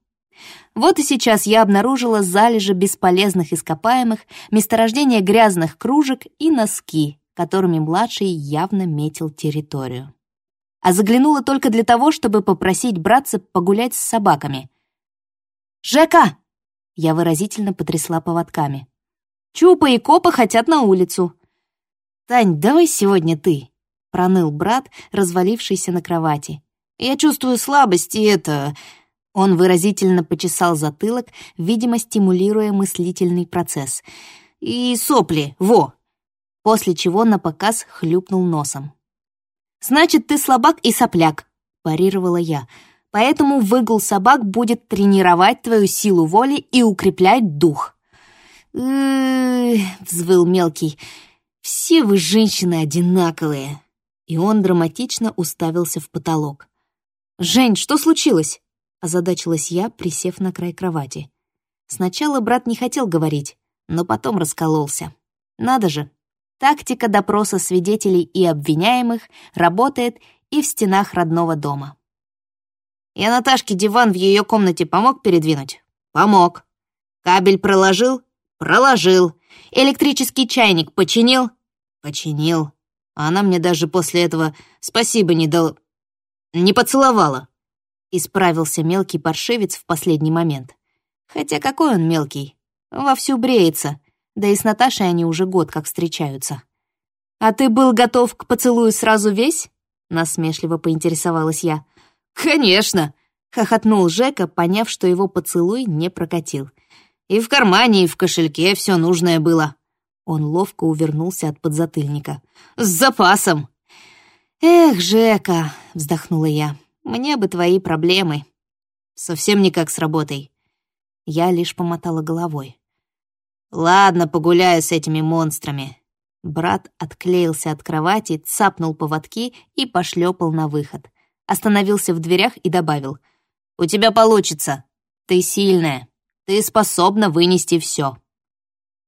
Вот и сейчас я обнаружила залежи бесполезных ископаемых, месторождение грязных кружек и носки, которыми младший явно метил территорию. А заглянула только для того, чтобы попросить братца погулять с собаками. «Жека!» — я выразительно потрясла поводками. «Чупа и Копа хотят на улицу». «Тань, давай сегодня ты», — проныл брат, развалившийся на кровати. «Я чувствую слабость, и это... Он выразительно почесал затылок, видимо, стимулируя мыслительный процесс. «И сопли, во!» После чего на показ хлюпнул носом. «Значит, ты слабак и сопляк», — парировала я. «Поэтому выгул собак будет тренировать твою силу воли и укреплять дух». Взвыл мелкий. «Все вы, женщины, одинаковые!» И он драматично уставился в потолок. «Жень, что случилось?» — озадачилась я, присев на край кровати. Сначала брат не хотел говорить, но потом раскололся. Надо же, тактика допроса свидетелей и обвиняемых работает и в стенах родного дома. Я Наташке диван в ее комнате помог передвинуть? Помог. Кабель проложил? Проложил. Электрический чайник починил? Починил. А она мне даже после этого спасибо не дал... не поцеловала. Исправился мелкий паршивец в последний момент. Хотя какой он мелкий? Вовсю бреется. Да и с Наташей они уже год как встречаются. «А ты был готов к поцелую сразу весь?» Насмешливо поинтересовалась я. «Конечно!» — хохотнул Жека, поняв, что его поцелуй не прокатил. «И в кармане, и в кошельке все нужное было». Он ловко увернулся от подзатыльника. «С запасом!» «Эх, Жека!» — вздохнула я. «Мне бы твои проблемы». «Совсем никак с работой». Я лишь помотала головой. «Ладно, погуляю с этими монстрами». Брат отклеился от кровати, цапнул поводки и пошлепал на выход. Остановился в дверях и добавил. «У тебя получится. Ты сильная. Ты способна вынести все.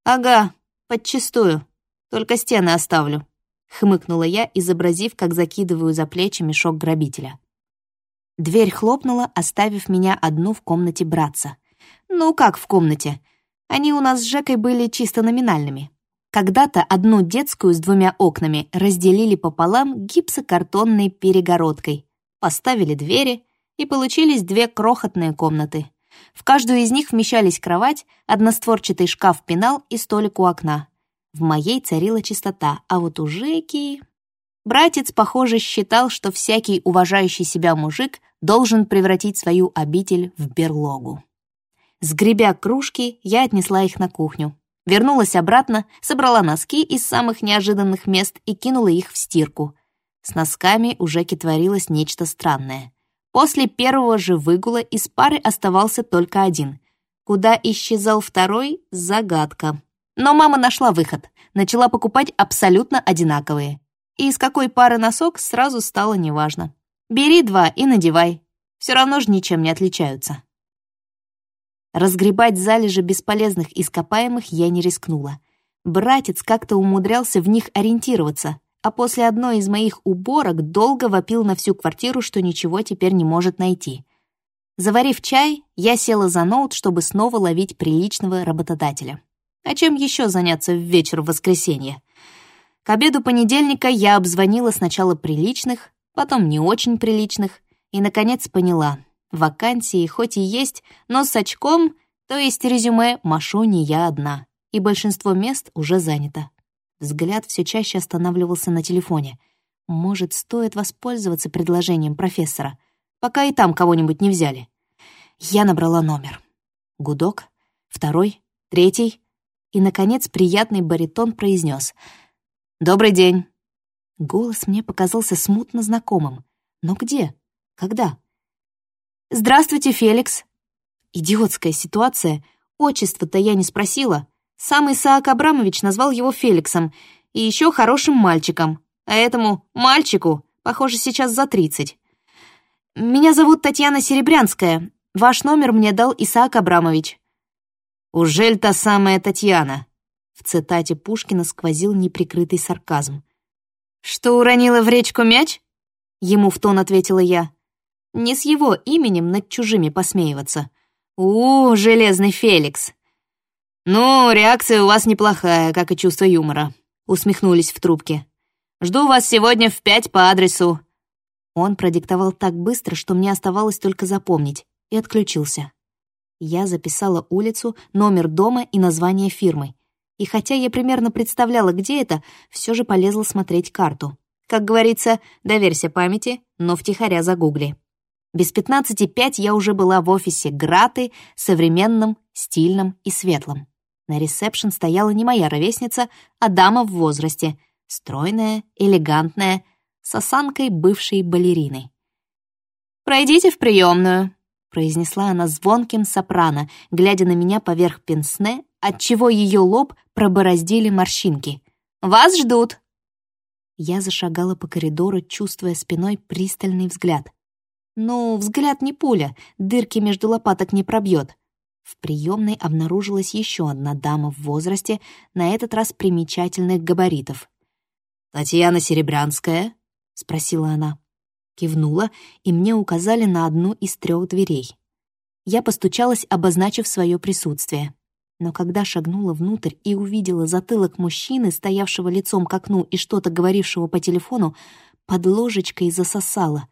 «Ага, подчистую. Только стены оставлю», — хмыкнула я, изобразив, как закидываю за плечи мешок грабителя. Дверь хлопнула, оставив меня одну в комнате братца. Ну, как в комнате? Они у нас с Жекой были чисто номинальными. Когда-то одну детскую с двумя окнами разделили пополам гипсокартонной перегородкой, поставили двери, и получились две крохотные комнаты. В каждую из них вмещались кровать, одностворчатый шкаф-пенал и столик у окна. В моей царила чистота, а вот у Жеки... Братец, похоже, считал, что всякий уважающий себя мужик должен превратить свою обитель в берлогу. Сгребя кружки, я отнесла их на кухню. Вернулась обратно, собрала носки из самых неожиданных мест и кинула их в стирку. С носками у Жеки творилось нечто странное. После первого же выгула из пары оставался только один. Куда исчезал второй — загадка. Но мама нашла выход, начала покупать абсолютно одинаковые. И из какой пары носок сразу стало неважно. Бери два и надевай. Все равно же ничем не отличаются. Разгребать залежи бесполезных ископаемых я не рискнула. Братец как-то умудрялся в них ориентироваться, а после одной из моих уборок долго вопил на всю квартиру, что ничего теперь не может найти. Заварив чай, я села за ноут, чтобы снова ловить приличного работодателя. А чем еще заняться в вечер в воскресенье? К обеду понедельника я обзвонила сначала приличных, потом не очень приличных, и, наконец, поняла, вакансии хоть и есть, но с очком, то есть резюме, машу не я одна, и большинство мест уже занято. Взгляд все чаще останавливался на телефоне. Может, стоит воспользоваться предложением профессора, пока и там кого-нибудь не взяли. Я набрала номер. Гудок, второй, третий, и, наконец, приятный баритон произнес «Добрый день». Голос мне показался смутно знакомым. Но где? Когда? «Здравствуйте, Феликс». Идиотская ситуация. Отчество-то я не спросила. Сам Исаак Абрамович назвал его Феликсом и еще хорошим мальчиком, а этому мальчику, похоже, сейчас за тридцать. «Меня зовут Татьяна Серебрянская. Ваш номер мне дал Исаак Абрамович». «Ужель та самая Татьяна?» В цитате Пушкина сквозил неприкрытый сарказм. «Что уронила в речку мяч?» Ему в тон ответила я. Не с его именем над чужими посмеиваться. «У, железный Феликс, «Ну, реакция у вас неплохая, как и чувство юмора», — усмехнулись в трубке. «Жду вас сегодня в пять по адресу». Он продиктовал так быстро, что мне оставалось только запомнить, и отключился. Я записала улицу, номер дома и название фирмы. И хотя я примерно представляла, где это, все же полезла смотреть карту. Как говорится, доверься памяти, но втихаря загугли. Без пятнадцати пять я уже была в офисе Граты, современном, стильном и светлом. На ресепшн стояла не моя ровесница, а дама в возрасте, стройная, элегантная, с осанкой бывшей балериной. «Пройдите в приемную», — произнесла она звонким сопрано, глядя на меня поверх пенсне, отчего ее лоб пробороздили морщинки. «Вас ждут!» Я зашагала по коридору, чувствуя спиной пристальный взгляд. Ну, взгляд не пуля, дырки между лопаток не пробьет. В приемной обнаружилась еще одна дама в возрасте, на этот раз примечательных габаритов. «Татьяна Серебрянская?» — спросила она. Кивнула, и мне указали на одну из трех дверей. Я постучалась, обозначив свое присутствие. Но когда шагнула внутрь и увидела затылок мужчины, стоявшего лицом к окну и что-то говорившего по телефону, под ложечкой засосала.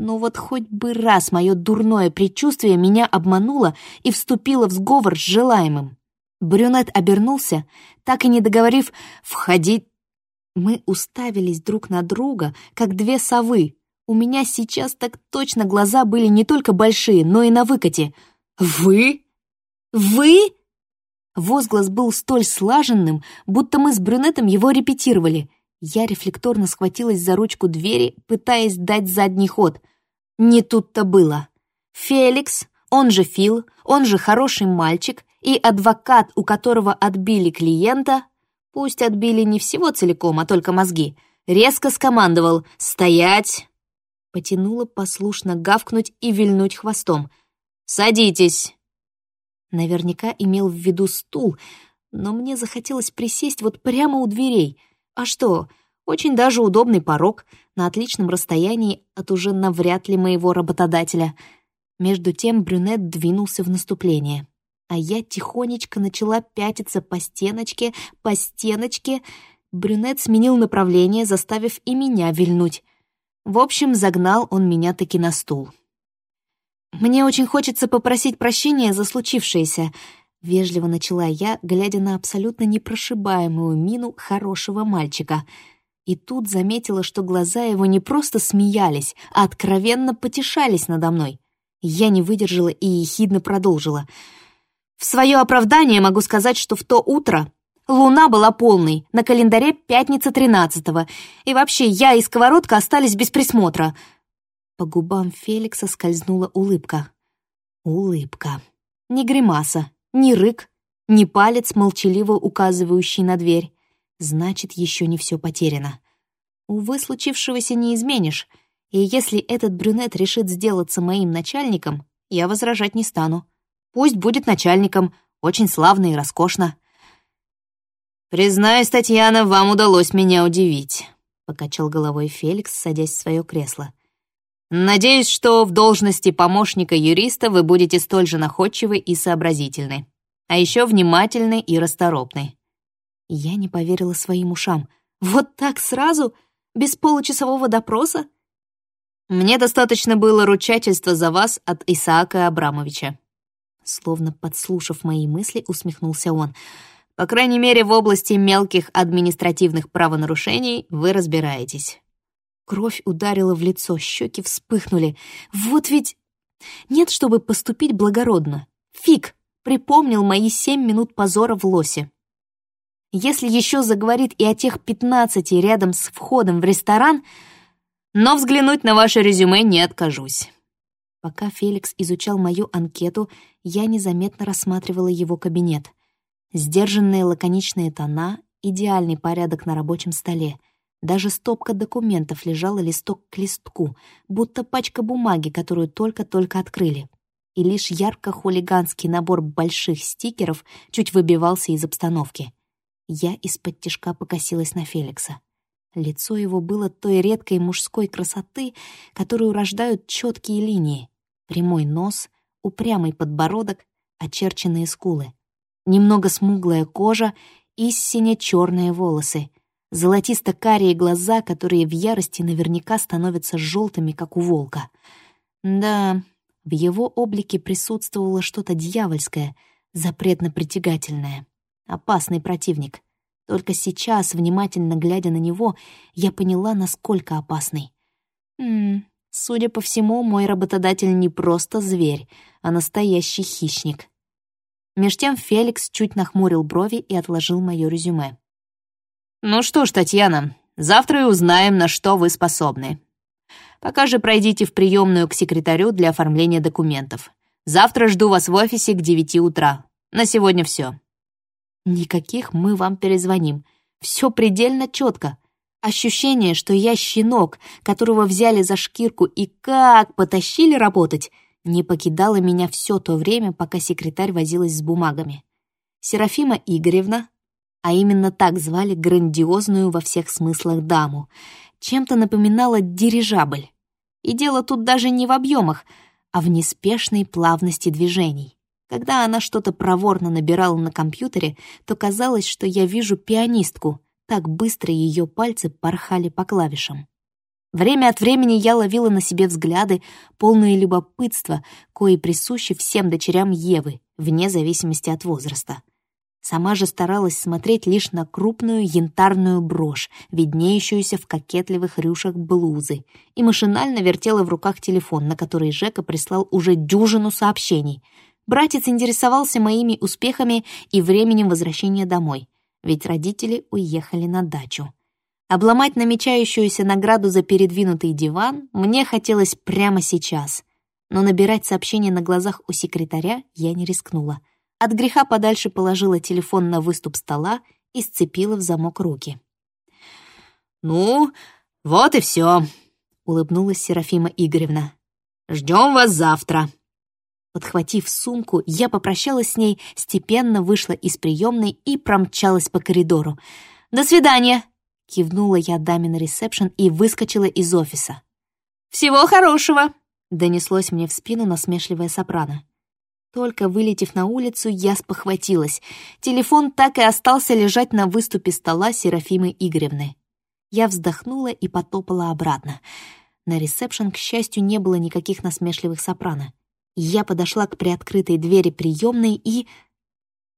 Ну вот хоть бы раз мое дурное предчувствие меня обмануло и вступило в сговор с желаемым. Брюнет обернулся, так и не договорив «входить». Мы уставились друг на друга, как две совы. У меня сейчас так точно глаза были не только большие, но и на выкате. «Вы? Вы?» Возглас был столь слаженным, будто мы с брюнетом его репетировали. Я рефлекторно схватилась за ручку двери, пытаясь дать задний ход. Не тут-то было. Феликс, он же Фил, он же хороший мальчик, и адвокат, у которого отбили клиента, пусть отбили не всего целиком, а только мозги, резко скомандовал «Стоять!» Потянула послушно гавкнуть и вильнуть хвостом. «Садитесь!» Наверняка имел в виду стул, но мне захотелось присесть вот прямо у дверей. А что, очень даже удобный порог, на отличном расстоянии от уже навряд ли моего работодателя. Между тем брюнет двинулся в наступление. А я тихонечко начала пятиться по стеночке, по стеночке. Брюнет сменил направление, заставив и меня вильнуть. В общем, загнал он меня таки на стул. «Мне очень хочется попросить прощения за случившееся», — вежливо начала я, глядя на абсолютно непрошибаемую мину хорошего мальчика. И тут заметила, что глаза его не просто смеялись, а откровенно потешались надо мной. Я не выдержала и ехидно продолжила. «В свое оправдание могу сказать, что в то утро луна была полной, на календаре пятница тринадцатого, и вообще я и сковородка остались без присмотра». По губам Феликса скользнула улыбка. Улыбка. Не гримаса, ни рык, ни палец, молчаливо указывающий на дверь. Значит, еще не все потеряно. Увы, случившегося не изменишь, и если этот брюнет решит сделаться моим начальником, я возражать не стану. Пусть будет начальником, очень славно и роскошно. «Признаюсь, Татьяна, вам удалось меня удивить», — покачал головой Феликс, садясь в свое кресло. Надеюсь, что в должности помощника юриста вы будете столь же находчивы и сообразительны, а еще внимательны и расторопны». Я не поверила своим ушам. «Вот так сразу? Без получасового допроса?» «Мне достаточно было ручательства за вас от Исаака Абрамовича». Словно подслушав мои мысли, усмехнулся он. «По крайней мере, в области мелких административных правонарушений вы разбираетесь». Кровь ударила в лицо, щеки вспыхнули. Вот ведь... Нет, чтобы поступить благородно. Фиг! Припомнил мои семь минут позора в лосе. Если еще заговорит и о тех пятнадцати рядом с входом в ресторан, но взглянуть на ваше резюме не откажусь. Пока Феликс изучал мою анкету, я незаметно рассматривала его кабинет. Сдержанные лаконичные тона, идеальный порядок на рабочем столе — даже стопка документов лежала листок к листку, будто пачка бумаги, которую только-только открыли. И лишь ярко-хулиганский набор больших стикеров чуть выбивался из обстановки. Я из-под тишка покосилась на Феликса. Лицо его было той редкой мужской красоты, которую рождают четкие линии. Прямой нос, упрямый подбородок, очерченные скулы. Немного смуглая кожа и сине-черные волосы — золотисто-карие глаза, которые в ярости наверняка становятся желтыми, как у волка. Да, в его облике присутствовало что-то дьявольское, запретно-притягательное. Опасный противник. Только сейчас, внимательно глядя на него, я поняла, насколько опасный. М судя по всему, мой работодатель не просто зверь, а настоящий хищник. Меж тем Феликс чуть нахмурил брови и отложил мое резюме. «Ну что ж, Татьяна, завтра и узнаем, на что вы способны. Пока же пройдите в приемную к секретарю для оформления документов. Завтра жду вас в офисе к девяти утра. На сегодня все. Никаких мы вам перезвоним. Все предельно четко. Ощущение, что я щенок, которого взяли за шкирку и как потащили работать, не покидало меня все то время, пока секретарь возилась с бумагами. Серафима Игоревна, а именно так звали грандиозную во всех смыслах даму, чем-то напоминала дирижабль. И дело тут даже не в объемах, а в неспешной плавности движений. Когда она что-то проворно набирала на компьютере, то казалось, что я вижу пианистку, так быстро ее пальцы порхали по клавишам. Время от времени я ловила на себе взгляды, полные любопытства, кои присущи всем дочерям Евы, вне зависимости от возраста. Сама же старалась смотреть лишь на крупную янтарную брошь, виднеющуюся в кокетливых рюшах блузы, и машинально вертела в руках телефон, на который Жека прислал уже дюжину сообщений. Братец интересовался моими успехами и временем возвращения домой, ведь родители уехали на дачу. Обломать намечающуюся награду за передвинутый диван мне хотелось прямо сейчас, но набирать сообщения на глазах у секретаря я не рискнула — от греха подальше положила телефон на выступ стола и сцепила в замок руки. «Ну, вот и все», — улыбнулась Серафима Игоревна. «Ждем вас завтра». Подхватив сумку, я попрощалась с ней, степенно вышла из приемной и промчалась по коридору. «До свидания!» — кивнула я даме на ресепшн и выскочила из офиса. «Всего хорошего!» — донеслось мне в спину насмешливая сопрано. Только вылетев на улицу, я спохватилась. Телефон так и остался лежать на выступе стола Серафимы Игоревны. Я вздохнула и потопала обратно. На ресепшн, к счастью, не было никаких насмешливых сопрано. Я подошла к приоткрытой двери приемной и...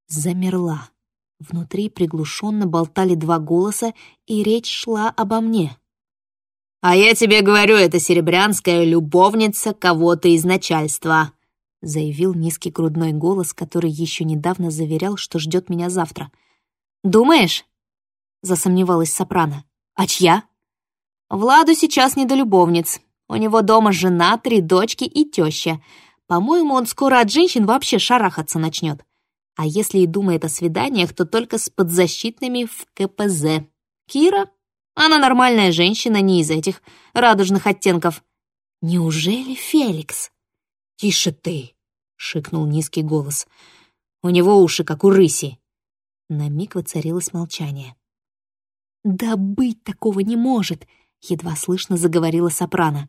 замерла. Внутри приглушенно болтали два голоса, и речь шла обо мне. «А я тебе говорю, это серебрянская любовница кого-то из начальства», — заявил низкий грудной голос, который еще недавно заверял, что ждет меня завтра. «Думаешь?» — засомневалась Сопрано. «А чья?» «Владу сейчас не до любовниц. У него дома жена, три дочки и теща. По-моему, он скоро от женщин вообще шарахаться начнет. А если и думает о свиданиях, то только с подзащитными в КПЗ. Кира? Она нормальная женщина, не из этих радужных оттенков. Неужели Феликс?» «Тише ты!» — шикнул низкий голос. «У него уши, как у рыси!» На миг воцарилось молчание. «Да быть такого не может!» — едва слышно заговорила Сопрано.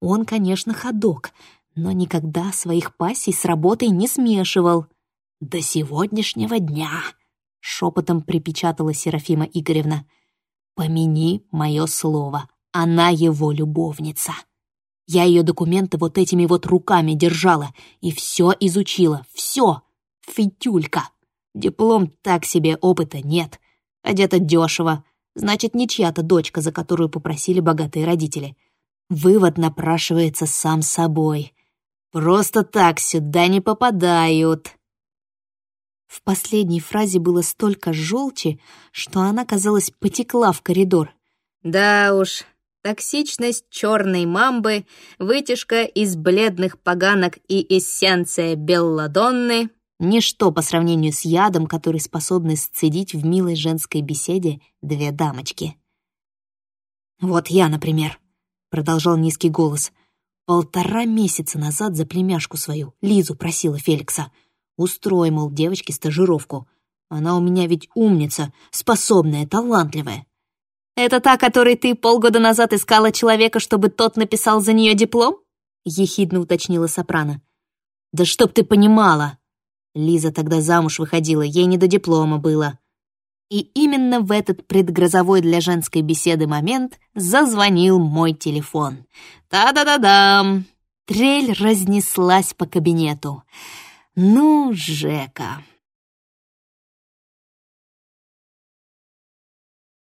«Он, конечно, ходок, но никогда своих пассий с работой не смешивал. До сегодняшнего дня!» — шепотом припечатала Серафима Игоревна. «Помяни мое слово, она его любовница!» Я ее документы вот этими вот руками держала и все изучила, все. Фитюлька. Диплом так себе, опыта нет. Одета дешево. Значит, не чья-то дочка, за которую попросили богатые родители. Вывод напрашивается сам собой. Просто так сюда не попадают. В последней фразе было столько желчи, что она, казалось, потекла в коридор. «Да уж, Токсичность черной мамбы, вытяжка из бледных поганок и эссенция белладонны — ничто по сравнению с ядом, который способны сцедить в милой женской беседе две дамочки. «Вот я, например», — продолжал низкий голос, «полтора месяца назад за племяшку свою, Лизу, просила Феликса. Устрой, мол, девочке стажировку. Она у меня ведь умница, способная, талантливая. «Это та, которой ты полгода назад искала человека, чтобы тот написал за нее диплом?» — ехидно уточнила Сопрано. «Да чтоб ты понимала!» Лиза тогда замуж выходила, ей не до диплома было. И именно в этот предгрозовой для женской беседы момент зазвонил мой телефон. Та-да-да-дам! Трель разнеслась по кабинету. «Ну, Жека,